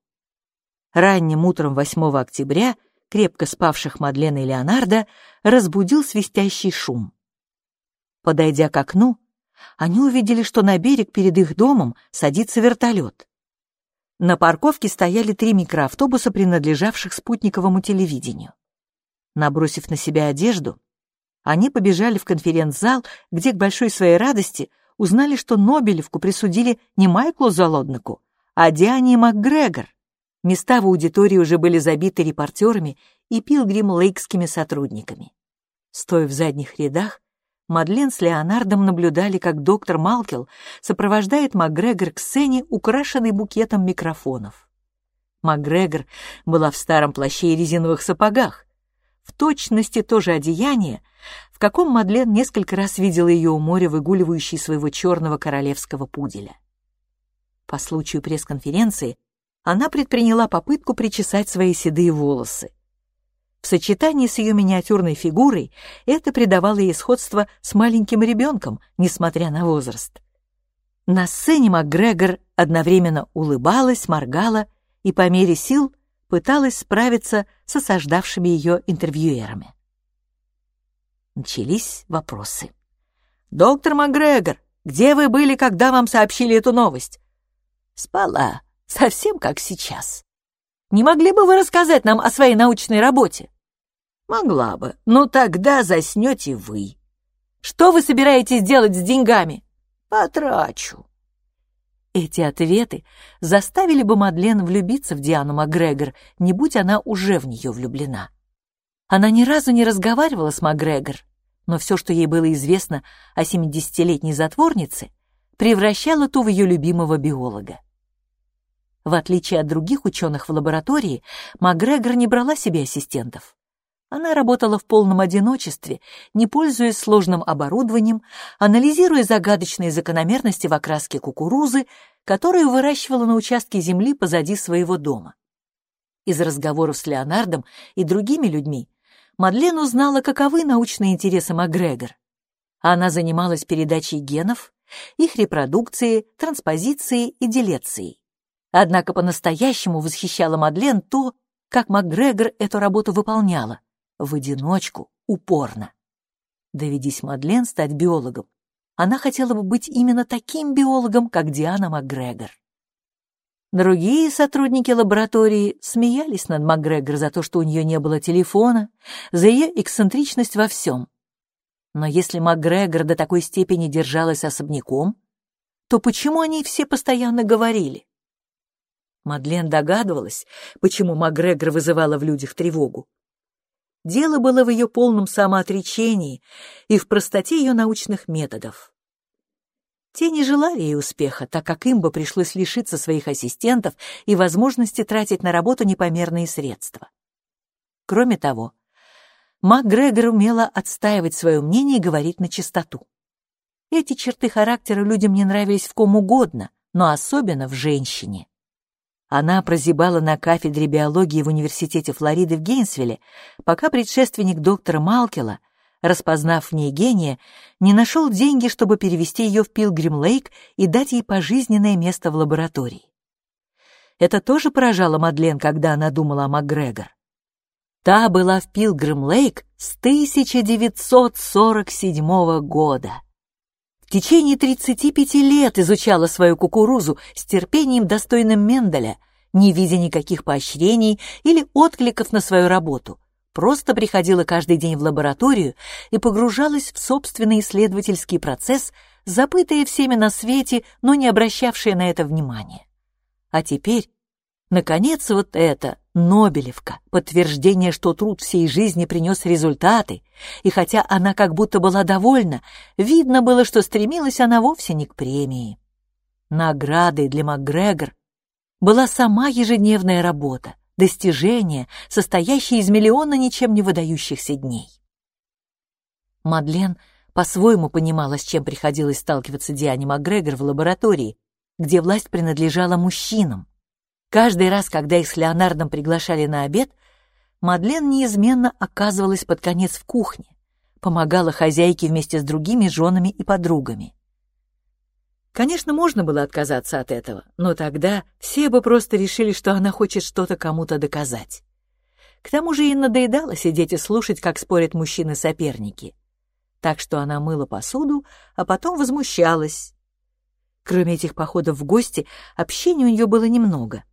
Ранним утром 8 октября крепко спавших Мадлен и Леонардо разбудил свистящий шум. Подойдя к окну, они увидели, что на берег перед их домом садится вертолет. На парковке стояли три микроавтобуса, принадлежавших спутниковому телевидению. Набросив на себя одежду, они побежали в конференц-зал, где к большой своей радости узнали, что Нобелевку присудили не Майклу Залоднику, а Диане МакГрегор. Места в аудитории уже были забиты репортерами и пилгрим-лейкскими сотрудниками. Стоя в задних рядах, Мадлен с Леонардом наблюдали, как доктор Малкел сопровождает МакГрегор к сцене, украшенной букетом микрофонов. МакГрегор была в старом плаще и резиновых сапогах, в точности то же одеяние, в каком Мадлен несколько раз видела ее у моря, выгуливающей своего черного королевского пуделя. По случаю пресс-конференции она предприняла попытку причесать свои седые волосы. В сочетании с ее миниатюрной фигурой это придавало ей сходство с маленьким ребенком, несмотря на возраст. На сцене МакГрегор одновременно улыбалась, моргала и по мере сил пыталась справиться с осаждавшими ее интервьюерами. Начались вопросы. «Доктор Макгрегор, Где вы были, когда вам сообщили эту новость?» «Спала, совсем как сейчас». «Не могли бы вы рассказать нам о своей научной работе?» «Могла бы, но тогда заснете вы». «Что вы собираетесь делать с деньгами?» «Потрачу». Эти ответы заставили бы Мадлен влюбиться в Диану Макгрегор, не будь она уже в нее влюблена. Она ни разу не разговаривала с Макгрегор, но все, что ей было известно о 70-летней затворнице, превращало ту в ее любимого биолога. В отличие от других ученых в лаборатории, Макгрегор не брала себе ассистентов. Она работала в полном одиночестве, не пользуясь сложным оборудованием, анализируя загадочные закономерности в окраске кукурузы, которую выращивала на участке земли позади своего дома. Из разговоров с Леонардом и другими людьми Мадлен узнала, каковы научные интересы Макгрегор. Она занималась передачей генов, их репродукцией, транспозицией и делецией. Однако по-настоящему восхищала Мадлен то, как Макгрегор эту работу выполняла, в одиночку, упорно. Доведись Мадлен стать биологом, она хотела бы быть именно таким биологом, как Диана Макгрегор. Другие сотрудники лаборатории смеялись над МакГрегор за то, что у нее не было телефона, за ее эксцентричность во всем. Но если МакГрегор до такой степени держалась особняком, то почему они все постоянно говорили? Мадлен догадывалась, почему МакГрегор вызывала в людях тревогу. Дело было в ее полном самоотречении и в простоте ее научных методов. Те не желали ей успеха, так как им бы пришлось лишиться своих ассистентов и возможности тратить на работу непомерные средства. Кроме того, МакГрегор умела отстаивать свое мнение и говорить на чистоту. Эти черты характера людям не нравились в ком угодно, но особенно в женщине. Она прозябала на кафедре биологии в Университете Флориды в Гейнсвилле, пока предшественник доктора Малкела — распознав в ней гения, не нашел деньги, чтобы перевести ее в Пилгрим-Лейк и дать ей пожизненное место в лаборатории. Это тоже поражало Мадлен, когда она думала о МакГрегор. Та была в Пилгрим-Лейк с 1947 года. Течение 35 лет изучала свою кукурузу с терпением достойным Менделя, не видя никаких поощрений или откликов на свою работу, просто приходила каждый день в лабораторию и погружалась в собственный исследовательский процесс, забытая всеми на свете, но не обращавшая на это внимания. А теперь, наконец, вот это, Нобелевка, подтверждение, что труд всей жизни принес результаты, и хотя она как будто была довольна, видно было, что стремилась она вовсе не к премии. Наградой для МакГрегор была сама ежедневная работа, достижение, состоящее из миллиона ничем не выдающихся дней. Мадлен по-своему понимала, с чем приходилось сталкиваться Диане Макгрегор в лаборатории, где власть принадлежала мужчинам. Каждый раз, когда их с Леонардом приглашали на обед, Мадлен неизменно оказывалась под конец в кухне, помогала хозяйке вместе с другими женами и подругами. Конечно, можно было отказаться от этого, но тогда все бы просто решили, что она хочет что-то кому-то доказать. К тому же ей надоедало сидеть и слушать, как спорят мужчины-соперники. Так что она мыла посуду, а потом возмущалась. Кроме этих походов в гости, общения у нее было немного.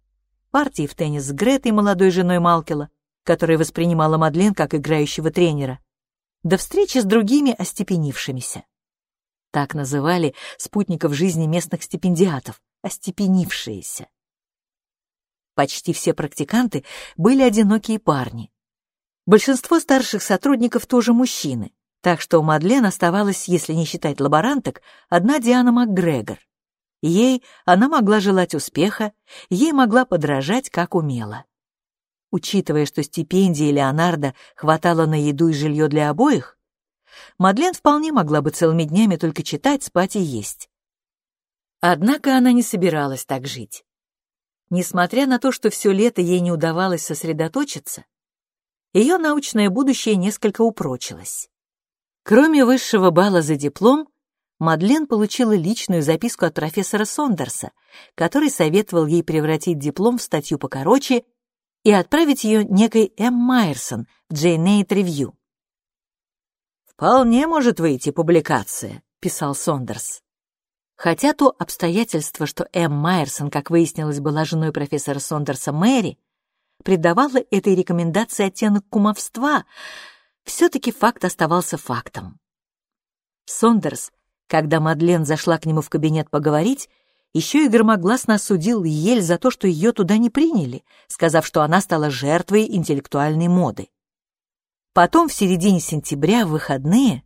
Партии в теннис с Гретой, молодой женой Малкела, которая воспринимала Мадлен как играющего тренера, до встречи с другими остепенившимися. Так называли спутников жизни местных стипендиатов, остепенившиеся. Почти все практиканты были одинокие парни. Большинство старших сотрудников тоже мужчины, так что у Мадлен оставалась, если не считать лаборанток, одна Диана МакГрегор. Ей она могла желать успеха, ей могла подражать, как умела. Учитывая, что стипендии Леонардо хватало на еду и жилье для обоих, Мадлен вполне могла бы целыми днями только читать, спать и есть. Однако она не собиралась так жить. Несмотря на то, что все лето ей не удавалось сосредоточиться, ее научное будущее несколько упрочилось. Кроме высшего балла за диплом, Мадлен получила личную записку от профессора Сондерса, который советовал ей превратить диплом в статью покороче и отправить ее некой М. Майерсон в Джейнейт Ревью. «Вполне может выйти публикация», — писал Сондерс. Хотя то обстоятельство, что М. Майерсон, как выяснилось, была женой профессора Сондерса Мэри, придавало этой рекомендации оттенок кумовства, все-таки факт оставался фактом. Сондерс, когда Мадлен зашла к нему в кабинет поговорить, еще и громогласно осудил Ель за то, что ее туда не приняли, сказав, что она стала жертвой интеллектуальной моды. Потом, в середине сентября, в выходные,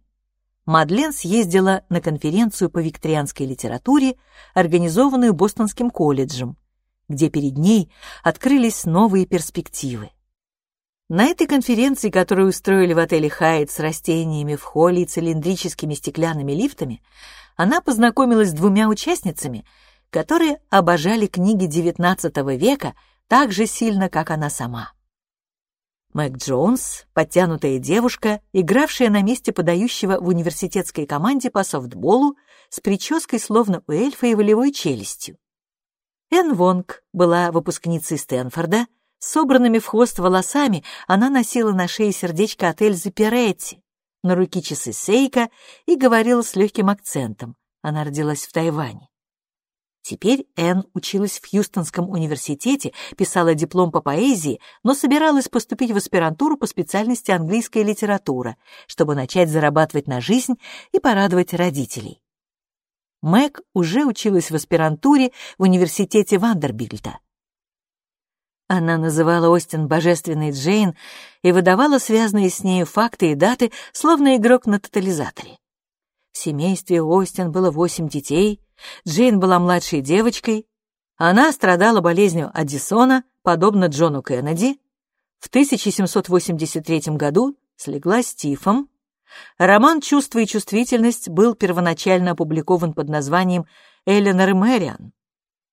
Мадлен съездила на конференцию по викторианской литературе, организованную Бостонским колледжем, где перед ней открылись новые перспективы. На этой конференции, которую устроили в отеле «Хайт» с растениями в холле и цилиндрическими стеклянными лифтами, она познакомилась с двумя участницами, которые обожали книги XIX века так же сильно, как она сама. Мэг Джонс, подтянутая девушка, игравшая на месте подающего в университетской команде по софтболу с прической словно у эльфа и волевой челюстью. Энн Вонг была выпускницей Стэнфорда, собранными в хвост волосами она носила на шее сердечко от Эльзы Перетти, на руки часы Сейка и говорила с легким акцентом. Она родилась в Тайване. Теперь Энн училась в Хьюстонском университете, писала диплом по поэзии, но собиралась поступить в аспирантуру по специальности английская литература, чтобы начать зарабатывать на жизнь и порадовать родителей. Мэг уже училась в аспирантуре в университете Вандербильта. Она называла Остин божественной Джейн и выдавала связанные с нею факты и даты, словно игрок на тотализаторе. В семействе Остин было восемь детей, Джейн была младшей девочкой, она страдала болезнью Аддисона, подобно Джону Кеннеди. В 1783 году слегла с тифом. Роман «Чувство и чувствительность» был первоначально опубликован под названием «Эленор Мэриан».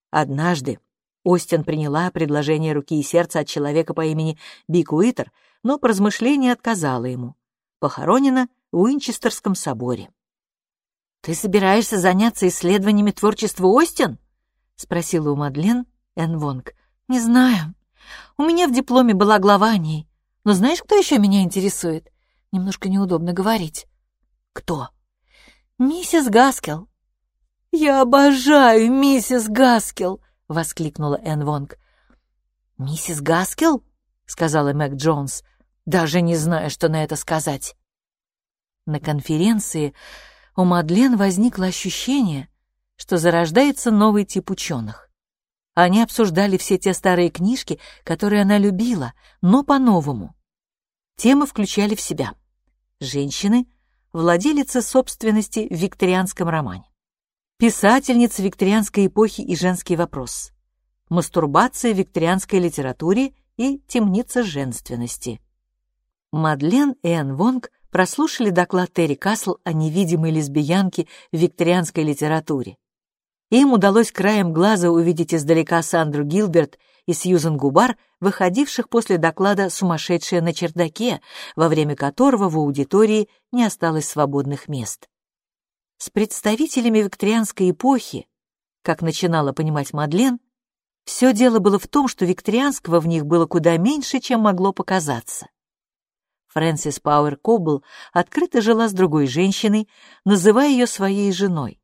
Однажды Остин приняла предложение руки и сердца от человека по имени Бик Уитер, но по размышлению отказала ему. Похоронена в Уинчестерском соборе. «Ты собираешься заняться исследованиями творчества Остин?» — спросила у Мадлен Энн Вонг. «Не знаю. У меня в дипломе была глава о ней. Но знаешь, кто еще меня интересует? Немножко неудобно говорить». «Кто?» «Миссис Гаскел». «Я обожаю миссис Гаскел!» — воскликнула Энн Вонг. «Миссис Гаскел?» — сказала Мэг Джонс, даже не знаю, что на это сказать. На конференции у Мадлен возникло ощущение, что зарождается новый тип ученых. Они обсуждали все те старые книжки, которые она любила, но по-новому. Темы включали в себя женщины, владелицы собственности в викторианском романе, писательница викторианской эпохи и женский вопрос, мастурбация в викторианской литературе и темница женственности. Мадлен и Энн Вонг прослушали доклад Терри Касл о невидимой лесбиянке в викторианской литературе. Им удалось краем глаза увидеть издалека Сандру Гилберт и Сьюзен Губар, выходивших после доклада «Сумасшедшая на чердаке», во время которого в аудитории не осталось свободных мест. С представителями викторианской эпохи, как начинала понимать Мадлен, все дело было в том, что викторианского в них было куда меньше, чем могло показаться. Фрэнсис Пауэр Кобл открыто жила с другой женщиной, называя ее своей женой.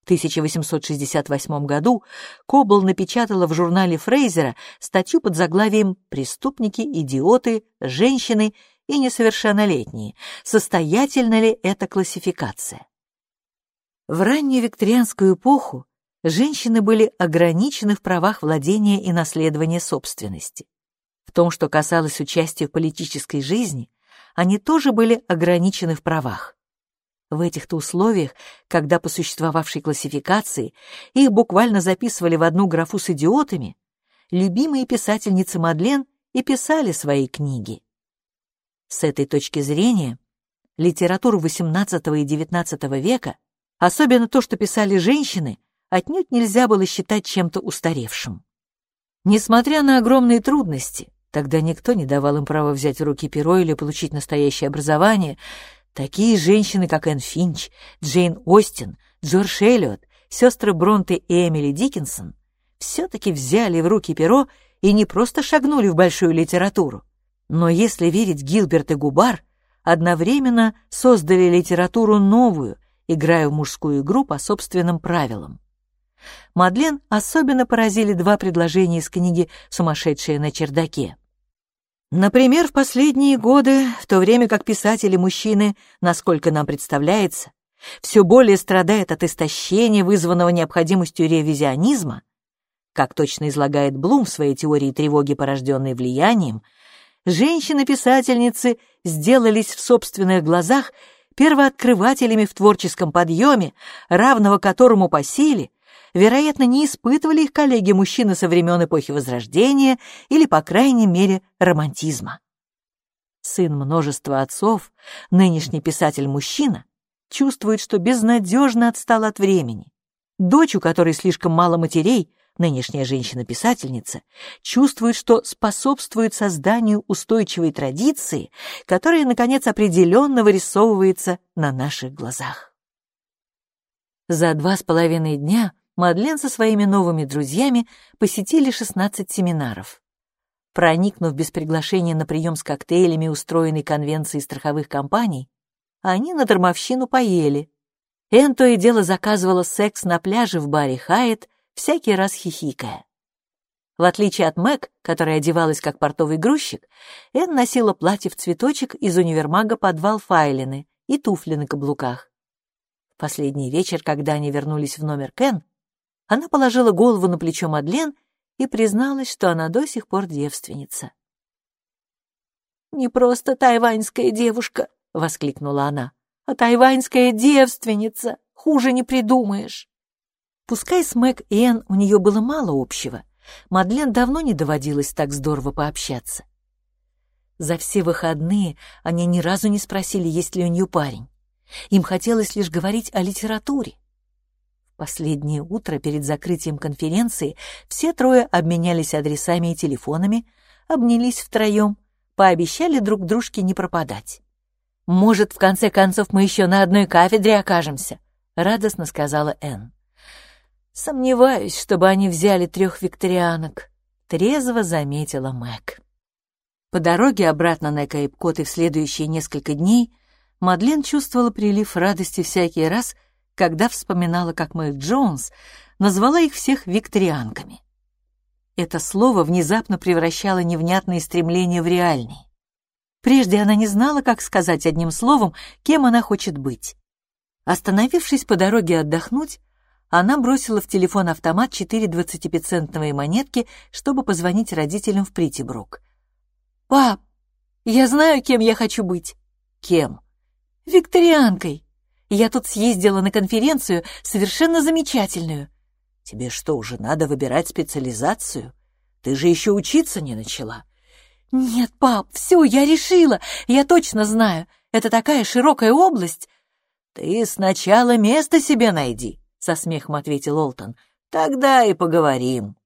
В 1868 году Кобл напечатала в журнале Фрейзера статью под заглавием «Преступники, идиоты, женщины и несовершеннолетние. Состоятельна ли эта классификация?» В раннюю викторианскую эпоху женщины были ограничены в правах владения и наследования собственности. В том, что касалось участия в политической жизни, они тоже были ограничены в правах. В этих-то условиях, когда по существовавшей классификации их буквально записывали в одну графу с идиотами, любимые писательницы Мадлен и писали свои книги. С этой точки зрения литературу XVIII и XIX века, особенно то, что писали женщины, отнюдь нельзя было считать чем-то устаревшим. Несмотря на огромные трудности, Тогда никто не давал им права взять в руки перо или получить настоящее образование. Такие женщины, как Энн Финч, Джейн Остин, Джордж Эллиот, сестры Бронте и Эмили Диккенсон, все-таки взяли в руки перо и не просто шагнули в большую литературу, но, если верить Гилберт и Губар, одновременно создали литературу новую, играя в мужскую игру по собственным правилам. Мадлен особенно поразили два предложения из книги «Сумасшедшие на чердаке». Например, в последние годы, в то время как писатели-мужчины, насколько нам представляется, все более страдают от истощения, вызванного необходимостью ревизионизма, как точно излагает Блум в своей теории тревоги, порожденной влиянием, женщины-писательницы сделались в собственных глазах первооткрывателями в творческом подъеме, равного которому по силе вероятно, не испытывали их коллеги-мужчины со времен эпохи Возрождения или, по крайней мере, романтизма. Сын множества отцов, нынешний писатель-мужчина, чувствует, что безнадежно отстал от времени. Дочь, у которой слишком мало матерей, нынешняя женщина-писательница, чувствует, что способствует созданию устойчивой традиции, которая, наконец, определенно вырисовывается на наших глазах. За два с половиной дня Мадлен со своими новыми друзьями посетили 16 семинаров. Проникнув без приглашения на прием с коктейлями, устроенной конвенцией страховых компаний, они на дармовщину поели. Эн то и дело заказывала секс на пляже в баре Хайет, всякий раз хихикая. В отличие от Мэг, которая одевалась как портовый грузчик, Эн носила платье в цветочек из универмага подвал Файлины и туфли на каблуках. В последний вечер, когда они вернулись в номер Кен, она положила голову на плечо Мадлен и призналась, что она до сих пор девственница. «Не просто тайваньская девушка», — воскликнула она, — «а тайваньская девственница. Хуже не придумаешь». Пускай с Мэг и Энн у нее было мало общего, Мадлен давно не доводилось так здорово пообщаться. За все выходные они ни разу не спросили, есть ли у нее парень. Им хотелось лишь говорить о литературе. Последнее утро перед закрытием конференции все трое обменялись адресами и телефонами, обнялись втроем, пообещали друг дружке не пропадать. «Может, в конце концов мы еще на одной кафедре окажемся», — радостно сказала Энн. «Сомневаюсь, чтобы они взяли трех викторианок», — трезво заметила Мэг. По дороге обратно на Кейп-Кот и в следующие несколько дней Мадлен чувствовала прилив радости всякий раз, когда вспоминала, как Мэг Джонс назвала их всех викторианками. Это слово внезапно превращало невнятные стремления в реальные. Прежде она не знала, как сказать одним словом, кем она хочет быть. Остановившись по дороге отдохнуть, она бросила в телефон автомат четыре двадцатипятцентовые монетки, чтобы позвонить родителям в Притибрук. «Пап, я знаю, кем я хочу быть». «Кем?» «Викторианкой». Я тут съездила на конференцию, совершенно замечательную. Тебе что, уже надо выбирать специализацию? Ты же еще учиться не начала. Нет, пап, все, я решила. Я точно знаю. Это такая широкая область. Ты сначала место себе найди, со смехом ответил Олтон. Тогда и поговорим.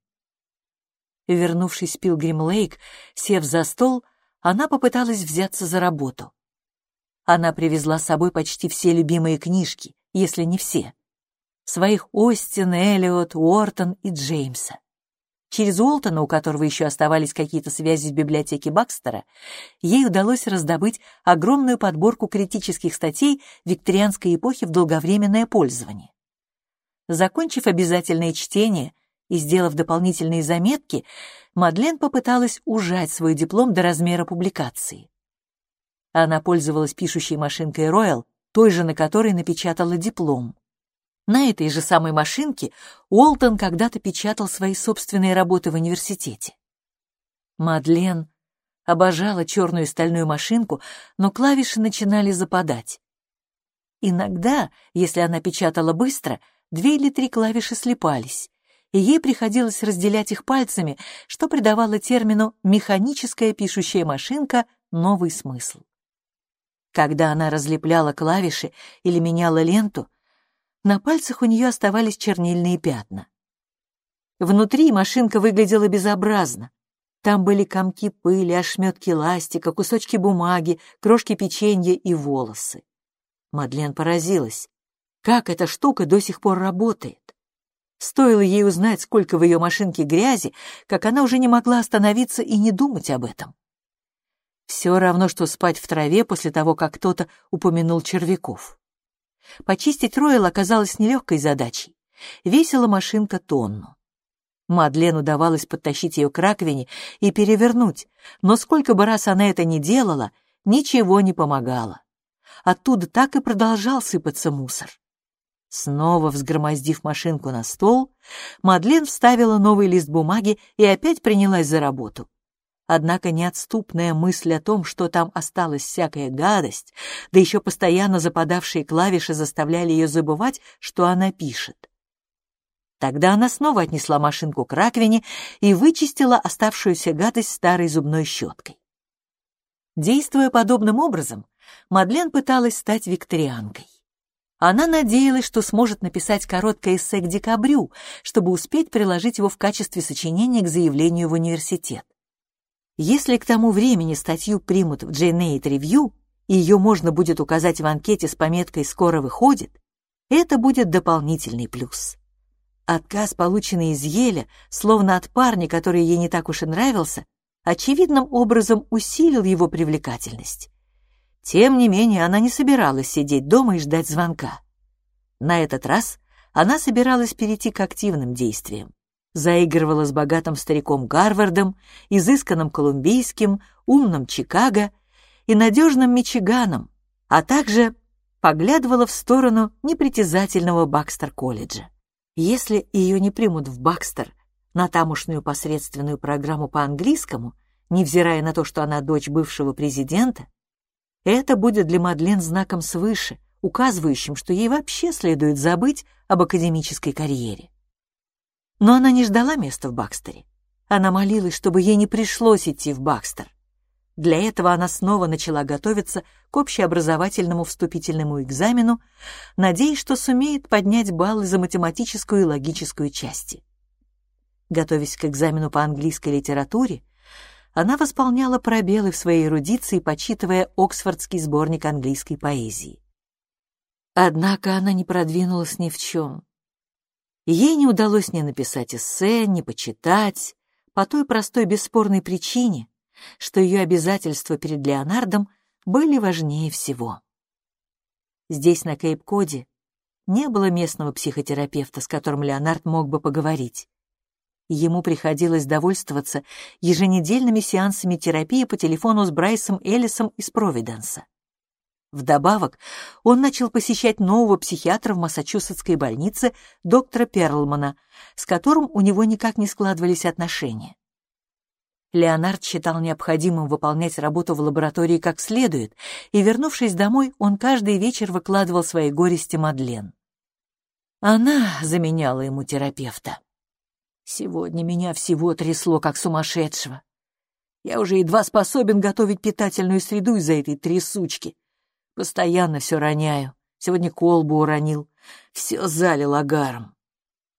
Вернувшись в Пилгрим-Лейк, сев за стол, она попыталась взяться за работу. Она привезла с собой почти все любимые книжки, если не все. Своих Остин, Эллиот, Уортон и Джеймса. Через Уолтона, у которого еще оставались какие-то связи в библиотеке Бакстера, ей удалось раздобыть огромную подборку критических статей викторианской эпохи в долговременное пользование. Закончив обязательное чтение и сделав дополнительные заметки, Мадлен попыталась ужать свой диплом до размера публикации. Она пользовалась пишущей машинкой Royal, той же, на которой напечатала диплом. На этой же самой машинке Уолтон когда-то печатал свои собственные работы в университете. Мадлен обожала черную стальную машинку, но клавиши начинали западать. Иногда, если она печатала быстро, две или три клавиши слепались, и ей приходилось разделять их пальцами, что придавало термину «механическая пишущая машинка» новый смысл. Когда она разлепляла клавиши или меняла ленту, на пальцах у нее оставались чернильные пятна. Внутри машинка выглядела безобразно. Там были комки пыли, ошметки ластика, кусочки бумаги, крошки печенья и волосы. Мадлен поразилась. Как эта штука до сих пор работает? Стоило ей узнать, сколько в ее машинке грязи, как она уже не могла остановиться и не думать об этом. Все равно, что спать в траве после того, как кто-то упомянул червяков. Почистить Ройл оказалось нелегкой задачей. Весила машинка тонну. Мадлен удавалось подтащить ее к раковине и перевернуть, но сколько бы раз она это не делала, ничего не помогало. Оттуда так и продолжал сыпаться мусор. Снова взгромоздив машинку на стол, Мадлен вставила новый лист бумаги и опять принялась за работу. Однако неотступная мысль о том, что там осталась всякая гадость, да еще постоянно западавшие клавиши заставляли ее забывать, что она пишет. Тогда она снова отнесла машинку к раковине и вычистила оставшуюся гадость старой зубной щеткой. Действуя подобным образом, Мадлен пыталась стать викторианкой. Она надеялась, что сможет написать короткое эссе к декабрю, чтобы успеть приложить его в качестве сочинения к заявлению в университет. Если к тому времени статью примут в Джейнейт Ревью, и ее можно будет указать в анкете с пометкой «Скоро выходит», это будет дополнительный плюс. Отказ, полученный из Еля, словно от парня, который ей не так уж и нравился, очевидным образом усилил его привлекательность. Тем не менее, она не собиралась сидеть дома и ждать звонка. На этот раз она собиралась перейти к активным действиям. Заигрывала с богатым стариком Гарвардом, изысканным колумбийским, умным Чикаго и надежным Мичиганом, а также поглядывала в сторону непритязательного Бакстер-колледжа. Если ее не примут в Бакстер на тамошную посредственную программу по английскому, невзирая на то, что она дочь бывшего президента, это будет для Мадлен знаком свыше, указывающим, что ей вообще следует забыть об академической карьере. Но она не ждала места в Бакстере. Она молилась, чтобы ей не пришлось идти в Бакстер. Для этого она снова начала готовиться к общеобразовательному вступительному экзамену, надеясь, что сумеет поднять баллы за математическую и логическую части. Готовясь к экзамену по английской литературе, она восполняла пробелы в своей эрудиции, почитывая Оксфордский сборник английской поэзии. Однако она не продвинулась ни в чем. Ей не удалось ни написать эссе, ни почитать, по той простой бесспорной причине, что ее обязательства перед Леонардом были важнее всего. Здесь, на Кейп-Коде, не было местного психотерапевта, с которым Леонард мог бы поговорить. Ему приходилось довольствоваться еженедельными сеансами терапии по телефону с Брайсом Эллисом из Провиденса. Вдобавок, он начал посещать нового психиатра в Массачусетской больнице доктора Перлмана, с которым у него никак не складывались отношения. Леонард считал необходимым выполнять работу в лаборатории как следует, и, вернувшись домой, он каждый вечер выкладывал свои горести Мадлен. Она заменяла ему терапевта. Сегодня меня всего трясло, как сумасшедшего. Я уже едва способен готовить питательную среду из-за этой трясучки. Постоянно все роняю. Сегодня колбу уронил. Все залил агаром.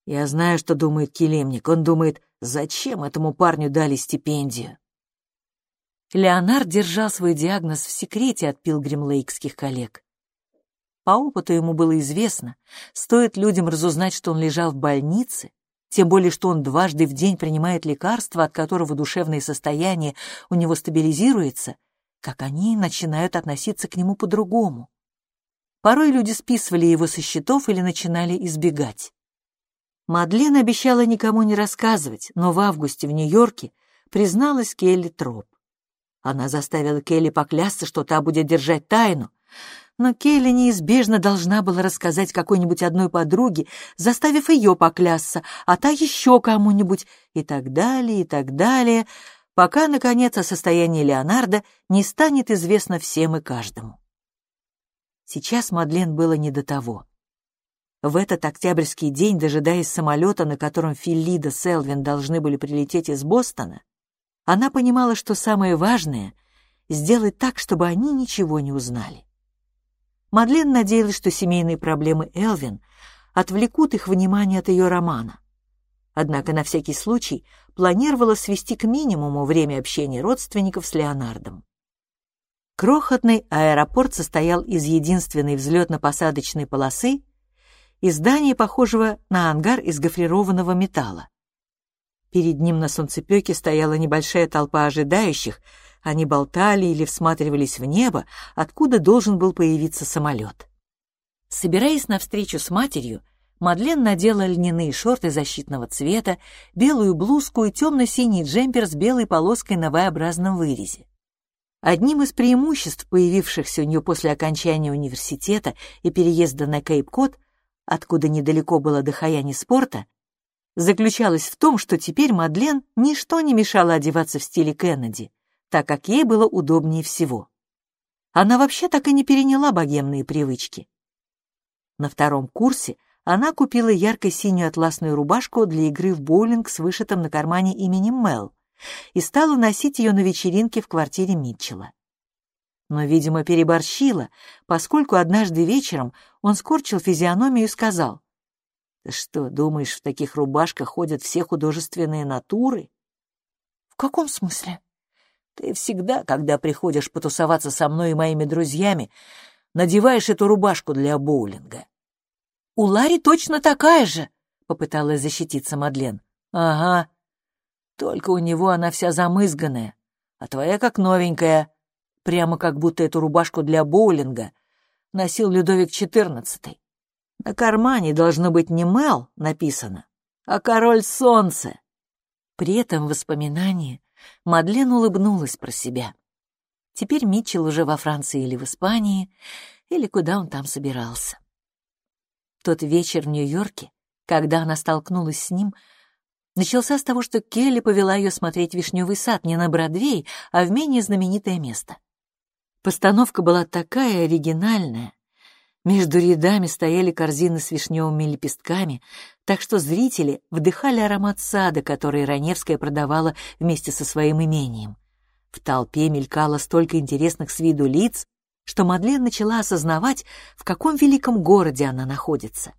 Я знаю, что думает Келемник. Он думает, Зачем этому парню дали стипендию? Леонард держал свой диагноз в секрете от пилгрим-лейкских коллег. По опыту ему было известно, стоит людям разузнать, что он лежал в больнице, тем более что он дважды в день принимает лекарства, от которого душевное состояние у него стабилизируется, как они начинают относиться к нему по-другому. Порой люди списывали его со счетов или начинали избегать. Мадлен обещала никому не рассказывать, но в августе в Нью-Йорке призналась Келли Троп. Она заставила Келли поклясться, что та будет держать тайну, но Келли неизбежно должна была рассказать какой-нибудь одной подруге, заставив ее поклясться, а та еще кому-нибудь, и так далее, и так далее, пока, наконец, о состоянии Леонардо не станет известно всем и каждому. Сейчас Мадлен было не до того. В этот октябрьский день, дожидаясь самолета, на котором Филлида с Элвин должны были прилететь из Бостона, она понимала, что самое важное — сделать так, чтобы они ничего не узнали. Мадлен надеялась, что семейные проблемы Элвин отвлекут их внимание от ее романа. Однако на всякий случай планировала свести к минимуму время общения родственников с Леонардом. Крохотный аэропорт состоял из единственной взлетно-посадочной полосы и здания, похожего на ангар из гофрированного металла. Перед ним на солнцепеке стояла небольшая толпа ожидающих, они болтали или всматривались в небо, откуда должен был появиться самолет. Собираясь на встречу с матерью, Мадлен надела льняные шорты защитного цвета, белую блузку и темно-синий джемпер с белой полоской на V-образном вырезе. Одним из преимуществ, появившихся у нее после окончания университета и переезда на Кейп-Кот, откуда недалеко было до Хаяни спорта, заключалось в том, что теперь Мадлен ничто не мешало одеваться в стиле Кеннеди, так как ей было удобнее всего. Она вообще так и не переняла богемные привычки. На втором курсе она купила ярко-синюю атласную рубашку для игры в боулинг с вышитым на кармане именем Мел и стала носить ее на вечеринке в квартире Митчелла. Но, видимо, переборщила, поскольку однажды вечером он скорчил физиономию и сказал, «Ты что, думаешь, в таких рубашках ходят все художественные натуры?» «В каком смысле?» «Ты всегда, когда приходишь потусоваться со мной и моими друзьями, надеваешь эту рубашку для боулинга». «У Ларри точно такая же», — попыталась защититься Мадлен. «Ага. Только у него она вся замызганная, а твоя как новенькая. Прямо как будто эту рубашку для боулинга носил Людовик XIV. На кармане должно быть не Мел написано, а Король Солнца. При этом воспоминании Мадлен улыбнулась про себя. Теперь Митчелл уже во Франции или в Испании, или куда он там собирался. Тот вечер в Нью-Йорке, когда она столкнулась с ним, начался с того, что Келли повела ее смотреть «Вишневый сад» не на Бродвей, а в менее знаменитое место. Постановка была такая оригинальная, между рядами стояли корзины с вишневыми лепестками, так что зрители вдыхали аромат сада, который Раневская продавала вместе со своим имением. В толпе мелькало столько интересных с виду лиц, что Мадлен начала осознавать, в каком великом городе она находится.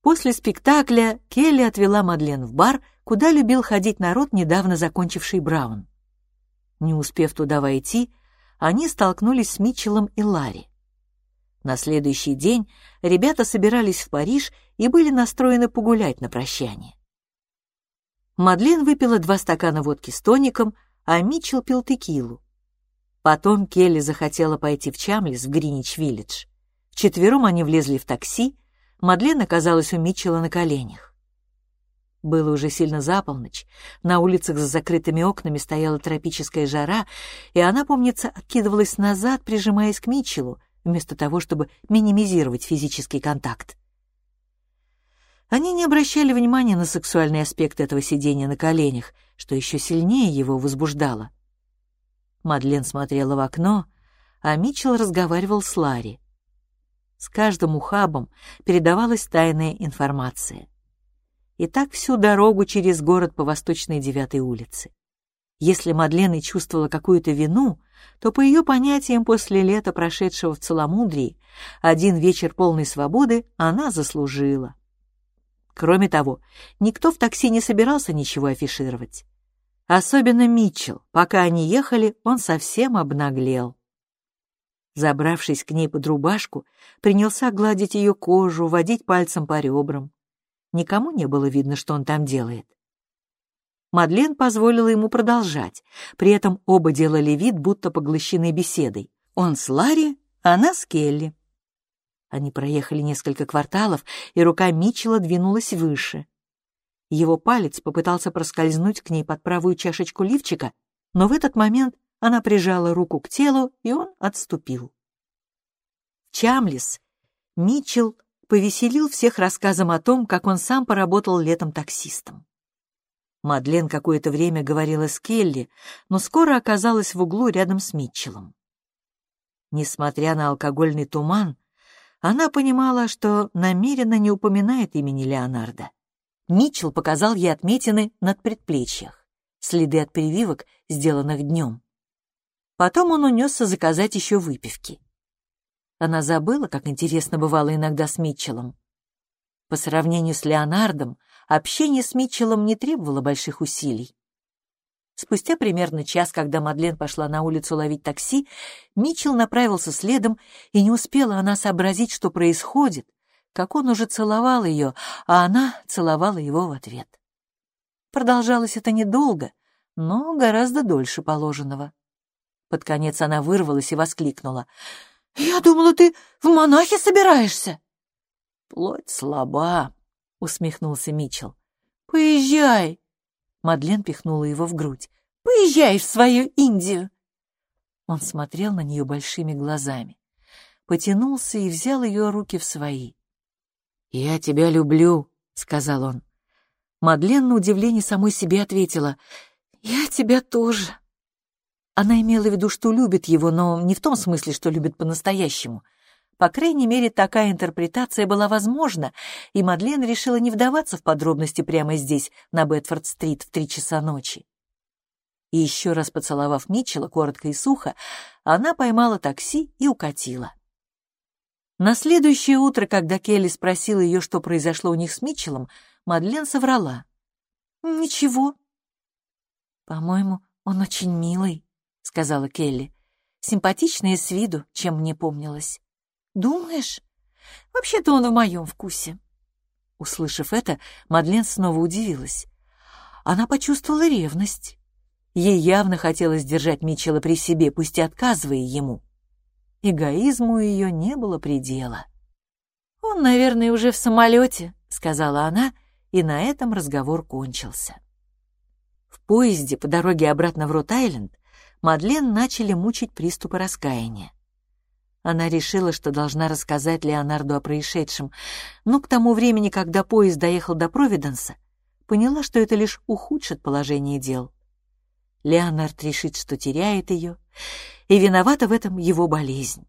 После спектакля Келли отвела Мадлен в бар, куда любил ходить народ, недавно закончивший Браун. Не успев туда войти, они столкнулись с Митчеллом и Ларри. На следующий день ребята собирались в Париж и были настроены погулять на прощание. Мадлен выпила два стакана водки с тоником, а Митчелл пил текилу. Потом Келли захотела пойти в Чамлис в Гринич-Виллидж. Вчетвером они влезли в такси, Мадлен оказалась у Митчелла на коленях. Было уже сильно за полночь, на улицах за закрытыми окнами стояла тропическая жара, и она, помнится, откидывалась назад, прижимаясь к Митчеллу, вместо того, чтобы минимизировать физический контакт. Они не обращали внимания на сексуальный аспект этого сидения на коленях, что еще сильнее его возбуждало. Мадлен смотрела в окно, а Митчелл разговаривал с Ларри. С каждым ухабом передавалась тайная информация. И так всю дорогу через город по Восточной девятой улице. Если Мадлен и чувствовала какую-то вину, то по ее понятиям после лета, прошедшего в целомудрии, один вечер полной свободы она заслужила. Кроме того, никто в такси не собирался ничего афишировать. Особенно Митчелл. Пока они ехали, он совсем обнаглел. Забравшись к ней под рубашку, принялся гладить ее кожу, водить пальцем по ребрам. Никому не было видно, что он там делает. Мадлен позволила ему продолжать. При этом оба делали вид, будто поглощены беседой. Он с Ларри, она с Келли. Они проехали несколько кварталов, и рука Митчелла двинулась выше. Его палец попытался проскользнуть к ней под правую чашечку лифчика, но в этот момент она прижала руку к телу, и он отступил. Чамлис, Митчелл повеселил всех рассказом о том, как он сам поработал летом таксистом. Мадлен какое-то время говорила с Келли, но скоро оказалась в углу рядом с Митчеллом. Несмотря на алкогольный туман, она понимала, что намеренно не упоминает имени Леонардо. Митчелл показал ей отметины над предплечьях, следы от прививок, сделанных днем. Потом он унесся заказать еще выпивки. Она забыла, как интересно бывало иногда с Митчеллом. По сравнению с Леонардом, общение с Митчеллом не требовало больших усилий. Спустя примерно час, когда Мадлен пошла на улицу ловить такси, Митчелл направился следом, и не успела она сообразить, что происходит, как он уже целовал ее, а она целовала его в ответ. Продолжалось это недолго, но гораздо дольше положенного. Под конец она вырвалась и воскликнула. «Я думала, ты в монахи собираешься!» «Плоть слаба», — усмехнулся Митчелл. «Поезжай!» Мадлен пихнула его в грудь. «Поезжай в свою Индию!» Он смотрел на нее большими глазами, потянулся и взял ее руки в свои. «Я тебя люблю», — сказал он. Мадлен на удивление самой себе ответила. «Я тебя тоже». Она имела в виду, что любит его, но не в том смысле, что любит по-настоящему. По крайней мере, такая интерпретация была возможна, и Мадлен решила не вдаваться в подробности прямо здесь, на Бетфорд-стрит, в три часа ночи. И еще раз поцеловав Митчелла коротко и сухо, она поймала такси и укатила. На следующее утро, когда Келли спросила ее, что произошло у них с Митчеллом, Мадлен соврала. «Ничего». «По-моему, он очень милый», — сказала Келли. «Симпатичный с виду, чем мне помнилось». «Думаешь? Вообще-то он в моем вкусе». Услышав это, Мадлен снова удивилась. Она почувствовала ревность. Ей явно хотелось держать Митчелла при себе, пусть и отказывая ему. Эгоизму ее не было предела. «Он, наверное, уже в самолете», — сказала она, и на этом разговор кончился. В поезде по дороге обратно в Рот-Айленд Мадлен начали мучить приступы раскаяния. Она решила, что должна рассказать Леонарду о происшедшем, но к тому времени, когда поезд доехал до Провиденса, поняла, что это лишь ухудшит положение дел. Леонард решит, что теряет ее, и виновата в этом его болезнь.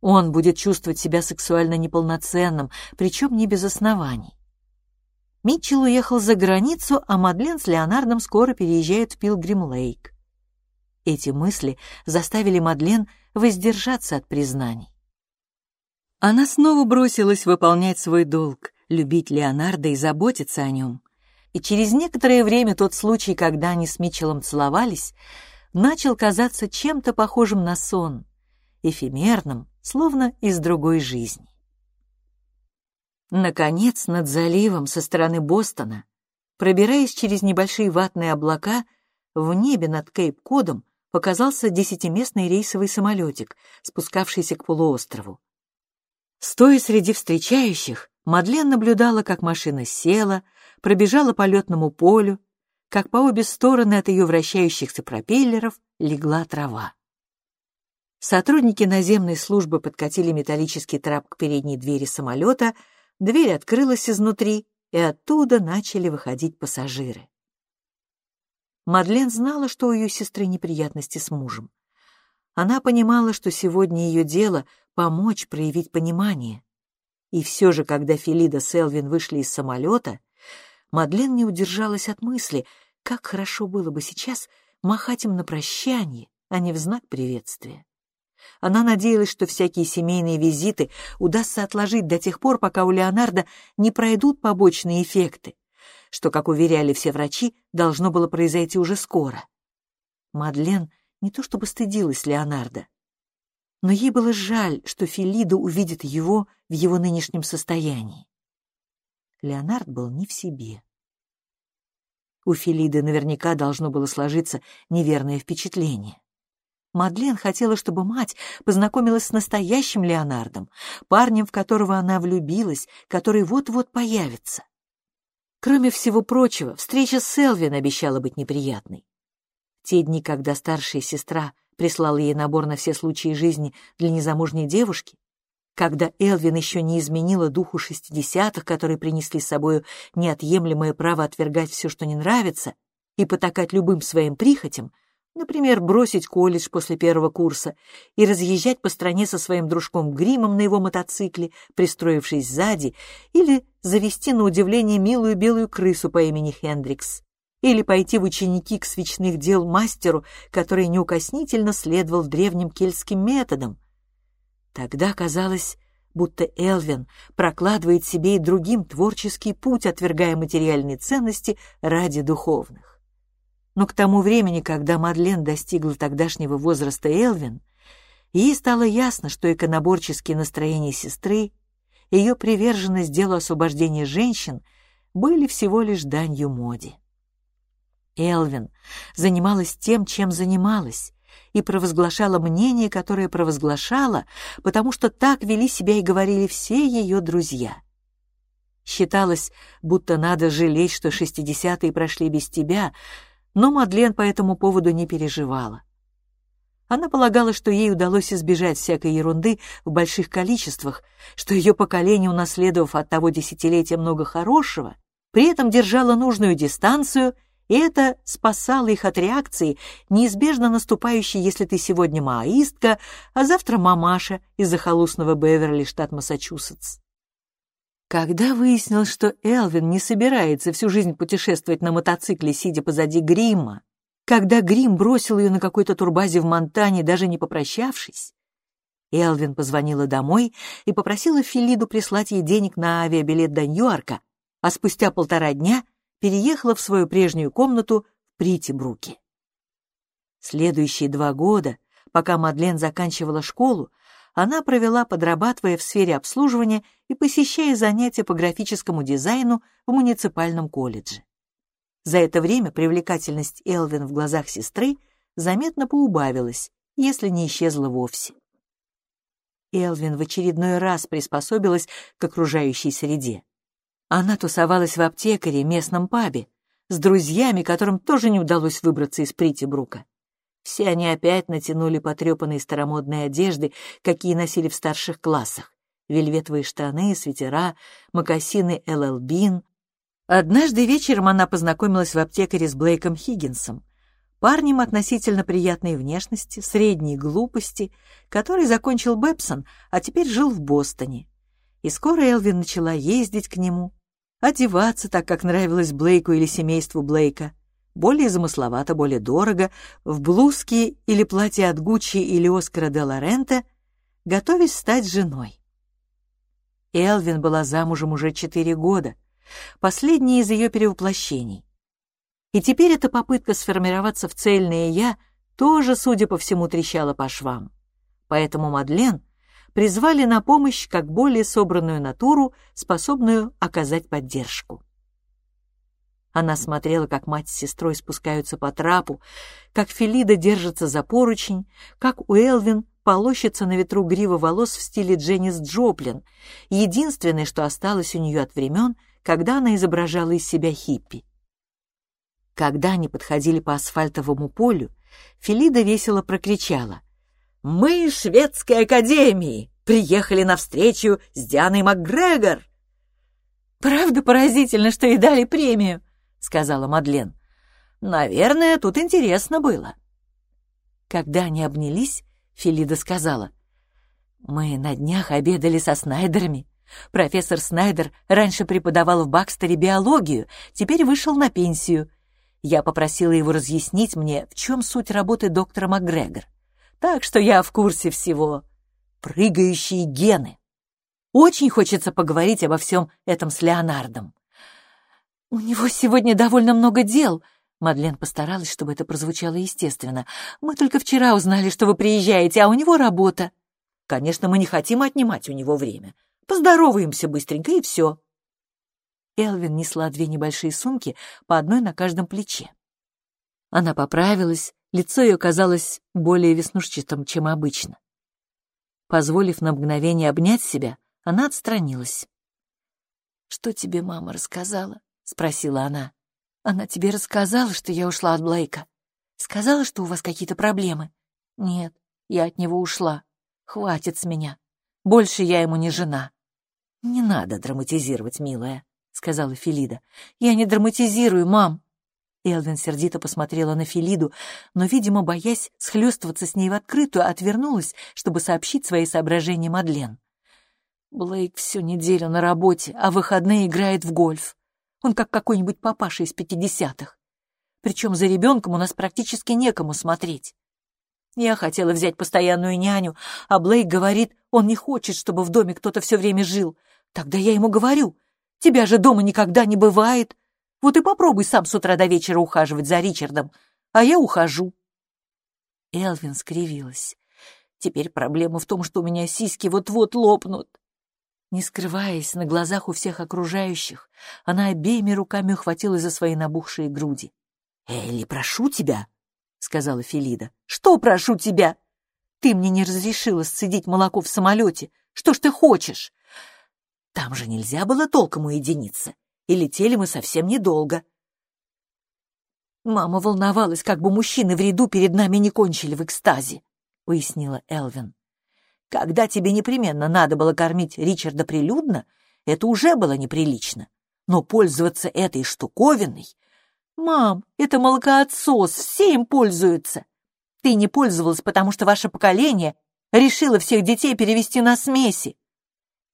Он будет чувствовать себя сексуально неполноценным, причем не без оснований. Митчелл уехал за границу, а Мадлен с Леонардом скоро переезжают в Пилгрим-Лейк. Эти мысли заставили Мадлен воздержаться от признаний. Она снова бросилась выполнять свой долг, любить Леонарда и заботиться о нем. И через некоторое время тот случай, когда они с Митчеллом целовались, начал казаться чем-то похожим на сон, эфемерным, словно из другой жизни. Наконец, над заливом со стороны Бостона, пробираясь через небольшие ватные облака, в небе над Кейп-Кодом показался десятиместный рейсовый самолетик, спускавшийся к полуострову. Стоя среди встречающих, Мадлен наблюдала, как машина села, пробежала по летному полю, как по обе стороны от ее вращающихся пропеллеров легла трава. Сотрудники наземной службы подкатили металлический трап к передней двери самолета, дверь открылась изнутри, и оттуда начали выходить пассажиры. Мадлен знала, что у ее сестры неприятности с мужем. Она понимала, что сегодня ее дело — помочь проявить понимание. И все же, когда Филида с Элвин вышли из самолета, Мадлен не удержалась от мысли, как хорошо было бы сейчас махать им на прощание, а не в знак приветствия. Она надеялась, что всякие семейные визиты удастся отложить до тех пор, пока у Леонардо не пройдут побочные эффекты, что, как уверяли все врачи, должно было произойти уже скоро. Мадлен не то чтобы стыдилась Леонардо, но ей было жаль, что Филида увидит его в его нынешнем состоянии. Леонард был не в себе. У Филиды наверняка должно было сложиться неверное впечатление. Мадлен хотела, чтобы мать познакомилась с настоящим Леонардом, парнем, в которого она влюбилась, который вот-вот появится. Кроме всего прочего, встреча с Элвин обещала быть неприятной. Те дни, когда старшая сестра прислала ей набор на все случаи жизни для незамужней девушки, когда Элвин еще не изменила духу шестидесятых, которые принесли с собой неотъемлемое право отвергать все, что не нравится, и потакать любым своим прихотям, например, бросить колледж после первого курса и разъезжать по стране со своим дружком Гримом на его мотоцикле, пристроившись сзади, или завести на удивление милую белую крысу по имени Хендрикс, или пойти в ученики к свечных дел мастеру, который неукоснительно следовал древним кельтским методам, Тогда казалось, будто Элвин прокладывает себе и другим творческий путь, отвергая материальные ценности ради духовных. Но к тому времени, когда Мадлен достигла тогдашнего возраста Элвин, ей стало ясно, что иконоборческие настроения сестры, ее приверженность делу освобождения женщин были всего лишь данью моде. Элвин занималась тем, чем занималась, и провозглашала мнение, которое провозглашала, потому что так вели себя и говорили все ее друзья. Считалось, будто надо жалеть, что шестидесятые прошли без тебя, но Мадлен по этому поводу не переживала. Она полагала, что ей удалось избежать всякой ерунды в больших количествах, что ее поколение, унаследовав от того десятилетия много хорошего, при этом держало нужную дистанцию, и это спасало их от реакции, неизбежно наступающей, если ты сегодня маоистка, а завтра мамаша из захолустного Беверли, штат Массачусетс. Когда выяснилось, что Элвин не собирается всю жизнь путешествовать на мотоцикле, сидя позади Грима, когда Грим бросил ее на какой-то турбазе в Монтане, даже не попрощавшись, Элвин позвонила домой и попросила Филиду прислать ей денег на авиабилет до Нью-Йорка, а спустя полтора дня переехала в свою прежнюю комнату в Притибруке. Следующие два года, пока Мадлен заканчивала школу, она провела, подрабатывая в сфере обслуживания и посещая занятия по графическому дизайну в муниципальном колледже. За это время привлекательность Элвин в глазах сестры заметно поубавилась, если не исчезла вовсе. Элвин в очередной раз приспособилась к окружающей среде. Она тусовалась в аптекаре, местном пабе, с друзьями, которым тоже не удалось выбраться из Притибрука. Все они опять натянули потрепанные старомодные одежды, какие носили в старших классах. Вельветовые штаны, свитера, мокасины Bean. Однажды вечером она познакомилась в аптекаре с Блейком Хиггинсом, парнем относительно приятной внешности, средней глупости, который закончил Бэпсон, а теперь жил в Бостоне. И скоро Элвин начала ездить к нему, одеваться так, как нравилось Блейку или семейству Блейка, более замысловато, более дорого, в блузке или платье от Гуччи или Оскара де Лоренте, готовясь стать женой. Элвин была замужем уже четыре года, последний из ее перевоплощений. И теперь эта попытка сформироваться в цельное «я» тоже, судя по всему, трещала по швам. Поэтому Мадлен призвали на помощь как более собранную натуру, способную оказать поддержку. Она смотрела, как мать с сестрой спускаются по трапу, как Филида держится за поручень, как Уэлвин полощется на ветру грива волос в стиле Дженнис Джоплин, единственное, что осталось у нее от времен, когда она изображала из себя хиппи. Когда они подходили по асфальтовому полю, Филида весело прокричала. «Мы шведской академии! Приехали на встречу с Дианой МакГрегор!» «Правда поразительно, что и дали премию!» — сказала Мадлен. «Наверное, тут интересно было». Когда они обнялись, Филида сказала. «Мы на днях обедали со Снайдерами. Профессор Снайдер раньше преподавал в Бакстере биологию, теперь вышел на пенсию. Я попросила его разъяснить мне, в чем суть работы доктора МакГрегор. Так что я в курсе всего. Прыгающие гены. Очень хочется поговорить обо всем этом с Леонардом. «У него сегодня довольно много дел», Мадлен постаралась, чтобы это прозвучало естественно. «Мы только вчера узнали, что вы приезжаете, а у него работа». «Конечно, мы не хотим отнимать у него время. Поздороваемся быстренько, и все». Элвин несла две небольшие сумки, по одной на каждом плече. Она поправилась, лицо ее казалось более веснушчатым, чем обычно. Позволив на мгновение обнять себя, она отстранилась. «Что тебе мама рассказала?» — спросила она. «Она тебе рассказала, что я ушла от Блейка? Сказала, что у вас какие-то проблемы?» «Нет, я от него ушла. Хватит с меня. Больше я ему не жена». «Не надо драматизировать, милая», — сказала Филида. «Я не драматизирую, мам». Элвин сердито посмотрела на Филиду, но, видимо, боясь схлестываться с ней в открытую, отвернулась, чтобы сообщить свои соображения Мадлен. Блейк всю неделю на работе, а выходные играет в гольф. Он как какой-нибудь папаша из пятидесятых. Причем за ребенком у нас практически некому смотреть. Я хотела взять постоянную няню, а Блейк говорит, он не хочет, чтобы в доме кто-то все время жил. Тогда я ему говорю, тебя же дома никогда не бывает. Вот и попробуй сам с утра до вечера ухаживать за Ричардом, а я ухожу. Элвин скривилась. Теперь проблема в том, что у меня сиськи вот-вот лопнут. Не скрываясь на глазах у всех окружающих, она обеими руками ухватилась за свои набухшие груди. «Элли, прошу тебя!» — сказала Филида. «Что, прошу тебя? Ты мне не разрешила сцедить молоко в самолете. Что ж ты хочешь?» «Там же нельзя было толком уединиться, и летели мы совсем недолго». «Мама волновалась, как бы мужчины в ряду перед нами не кончили в экстазе», — пояснила Элвин. «Когда тебе непременно надо было кормить Ричарда прилюдно, это уже было неприлично. Но пользоваться этой штуковиной «Мам, это молокоотсос, все им пользуются. Ты не пользовалась, потому что ваше поколение решило всех детей перевести на смеси.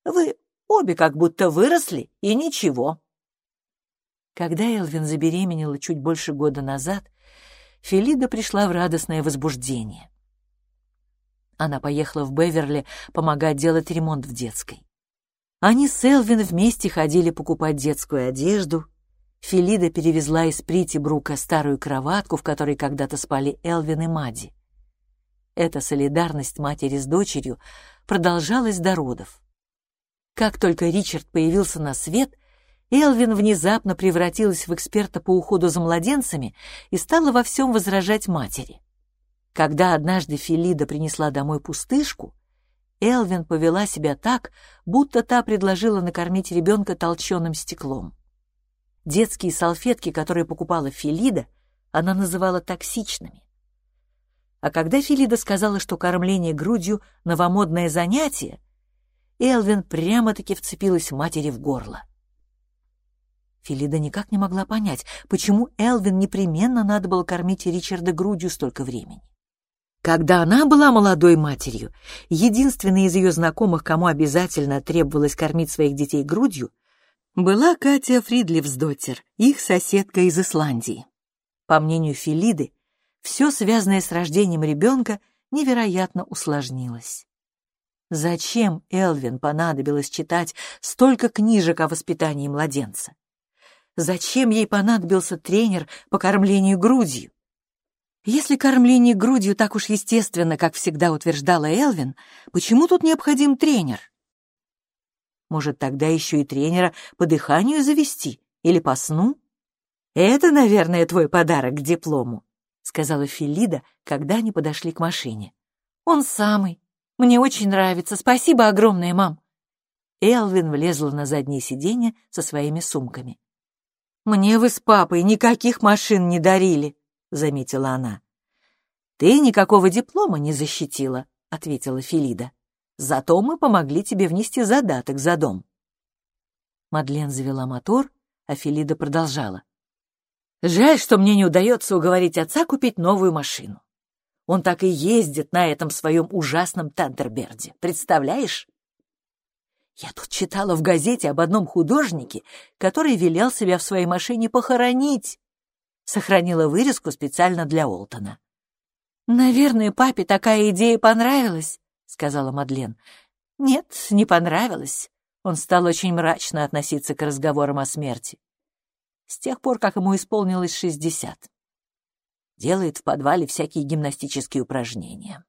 Вы обе как будто выросли, и ничего». Когда Элвин забеременела чуть больше года назад, Фелида пришла в радостное возбуждение. Она поехала в Беверли помогать делать ремонт в детской. Они с Элвин вместе ходили покупать детскую одежду, Филида перевезла из Притибрука старую кроватку, в которой когда-то спали Элвин и Мадди. Эта солидарность матери с дочерью продолжалась до родов. Как только Ричард появился на свет, Элвин внезапно превратилась в эксперта по уходу за младенцами и стала во всем возражать матери. Когда однажды Филида принесла домой пустышку, Элвин повела себя так, будто та предложила накормить ребенка толченым стеклом. Детские салфетки, которые покупала Филида, она называла токсичными. А когда Филида сказала, что кормление грудью — новомодное занятие, Элвин прямо-таки вцепилась матери в горло. Филида никак не могла понять, почему Элвин непременно надо было кормить Ричарда грудью столько времени. Когда она была молодой матерью, единственной из ее знакомых, кому обязательно требовалось кормить своих детей грудью, была Катя Фридливсдоттер, их соседка из Исландии. По мнению Филиды, все связанное с рождением ребенка невероятно усложнилось. Зачем Элвин понадобилось читать столько книжек о воспитании младенца? Зачем ей понадобился тренер по кормлению грудью? Если кормление грудью так уж естественно, как всегда утверждала Элвин, почему тут необходим тренер? Может, тогда еще и тренера по дыханию завести или по сну? Это, наверное, твой подарок к диплому, сказала Филида, когда они подошли к машине. Он самый. Мне очень нравится. Спасибо огромное, мам. Элвин влезла на заднее сиденье со своими сумками. «Мне вы с папой никаких машин не дарили», — заметила она. «Ты никакого диплома не защитила», — ответила Филида. Зато мы помогли тебе внести задаток за дом». Мадлен завела мотор, а Филида продолжала. «Жаль, что мне не удается уговорить отца купить новую машину. Он так и ездит на этом своем ужасном Тандерберде, представляешь?» Я тут читала в газете об одном художнике, который велел себя в своей машине похоронить. Сохранила вырезку специально для Олтона. Наверное, папе такая идея понравилась, сказала Мадлен. «Нет, не понравилось». Он стал очень мрачно относиться к разговорам о смерти. С тех пор, как ему исполнилось шестьдесят. Делает в подвале всякие гимнастические упражнения.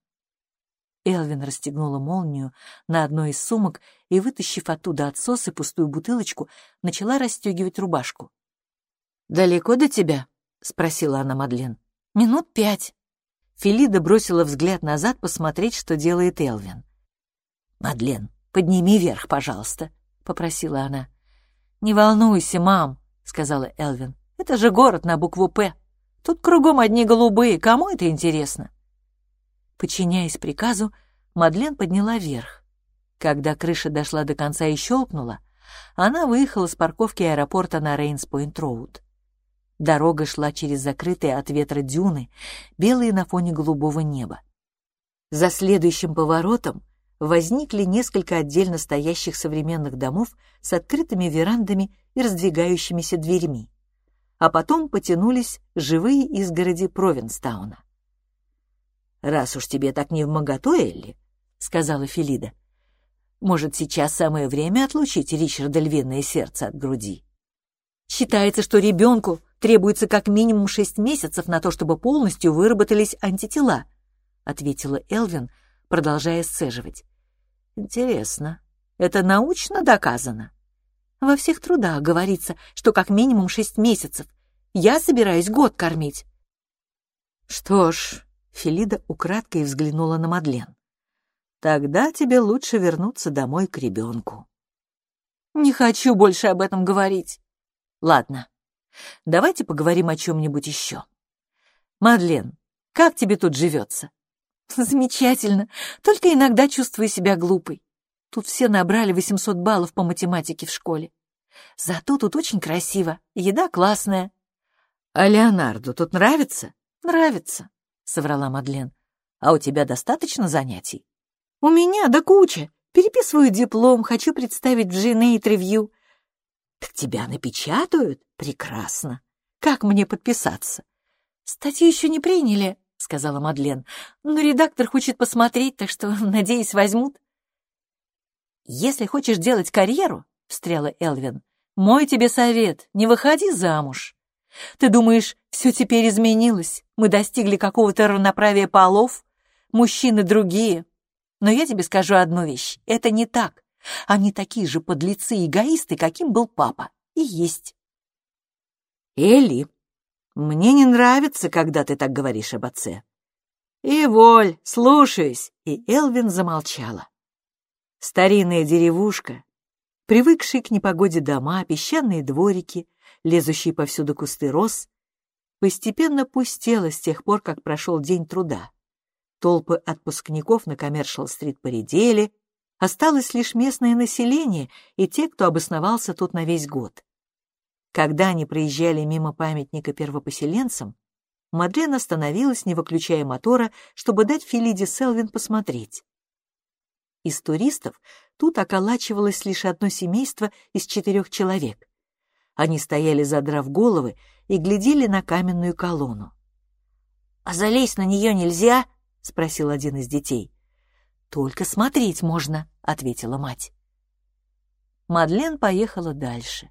Элвин расстегнула молнию на одной из сумок и, вытащив оттуда отсос и пустую бутылочку, начала расстегивать рубашку. «Далеко до тебя?» — спросила она Мадлен. «Минут пять». Филида бросила взгляд назад посмотреть, что делает Элвин. «Мадлен, подними вверх, пожалуйста», — попросила она. «Не волнуйся, мам», — сказала Элвин. «Это же город на букву «П». Тут кругом одни голубые, кому это интересно?» Подчиняясь приказу, Мадлен подняла вверх. Когда крыша дошла до конца и щелкнула, она выехала с парковки аэропорта на Рейнс-Пойнт-Роуд. Дорога шла через закрытые от ветра дюны, белые на фоне голубого неба. За следующим поворотом возникли несколько отдельно стоящих современных домов с открытыми верандами и раздвигающимися дверьми. А потом потянулись живые изгороди Провинстауна. «Раз уж тебе так не в Элли», — сказала Филида, — «может, сейчас самое время отлучить Ричарда львиное сердце от груди?» Считается, что ребенку требуется как минимум шесть месяцев на то, чтобы полностью выработались антитела», — ответила Элвин, продолжая сцеживать. «Интересно, это научно доказано?» «Во всех трудах говорится, что как минимум шесть месяцев. Я собираюсь год кормить». Что ж, Филида украдкой взглянула на Мадлен. Тогда тебе лучше вернуться домой к ребенку. Не хочу больше об этом говорить. Ладно, давайте поговорим о чем-нибудь еще. Мадлен, как тебе тут живется? Замечательно, только иногда чувствую себя глупой. Тут все набрали 800 баллов по математике в школе. Зато тут очень красиво, еда классная. А Леонарду тут нравится? Нравится, соврала Мадлен. А у тебя достаточно занятий? У меня да куча. Переписываю диплом, хочу представить в Джинейт ревью. Так тебя напечатают? Прекрасно. Как мне подписаться? Статью еще не приняли, сказала Мадлен. Но редактор хочет посмотреть, так что, надеюсь, возьмут. Если хочешь делать карьеру, встряла Элвин, мой тебе совет, не выходи замуж. Ты думаешь, все теперь изменилось? Мы достигли какого-то равноправия полов? Мужчины другие. Но я тебе скажу одну вещь. Это не так. Они такие же подлецы и эгоисты, каким был папа. И есть. Элли, мне не нравится, когда ты так говоришь об отце. И воль, слушаюсь. И Элвин замолчала. Старинная деревушка, привыкшие к непогоде дома, песчаные дворики, лезущие повсюду кусты роз, постепенно пустела с тех пор, как прошел день труда. Толпы отпускников на Коммершал-стрит поредели, осталось лишь местное население и те, кто обосновался тут на весь год. Когда они проезжали мимо памятника первопоселенцам, Мадлен остановилась, не выключая мотора, чтобы дать Филиде Селвин посмотреть. Из туристов тут околачивалось лишь одно семейство из четырех человек. Они стояли, задрав головы, и глядели на каменную колонну. «А залезть на нее нельзя?» — спросил один из детей. «Только смотреть можно», — ответила мать. Мадлен поехала дальше.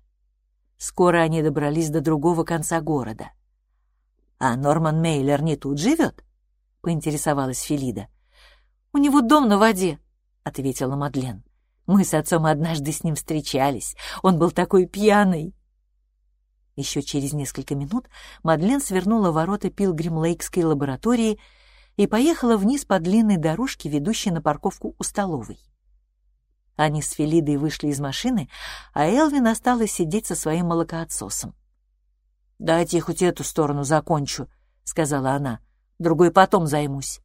Скоро они добрались до другого конца города. «А Норман Мейлер не тут живет?» — поинтересовалась Филида. «У него дом на воде», — ответила Мадлен. «Мы с отцом однажды с ним встречались. Он был такой пьяный». Еще через несколько минут Мадлен свернула ворота Пилгрим-Лейкской лаборатории и поехала вниз по длинной дорожке, ведущей на парковку у столовой. Они с Фелидой вышли из машины, а Элвин осталась сидеть со своим молокоотсосом. «Дайте хоть эту сторону закончу», — сказала она. «Другой потом займусь».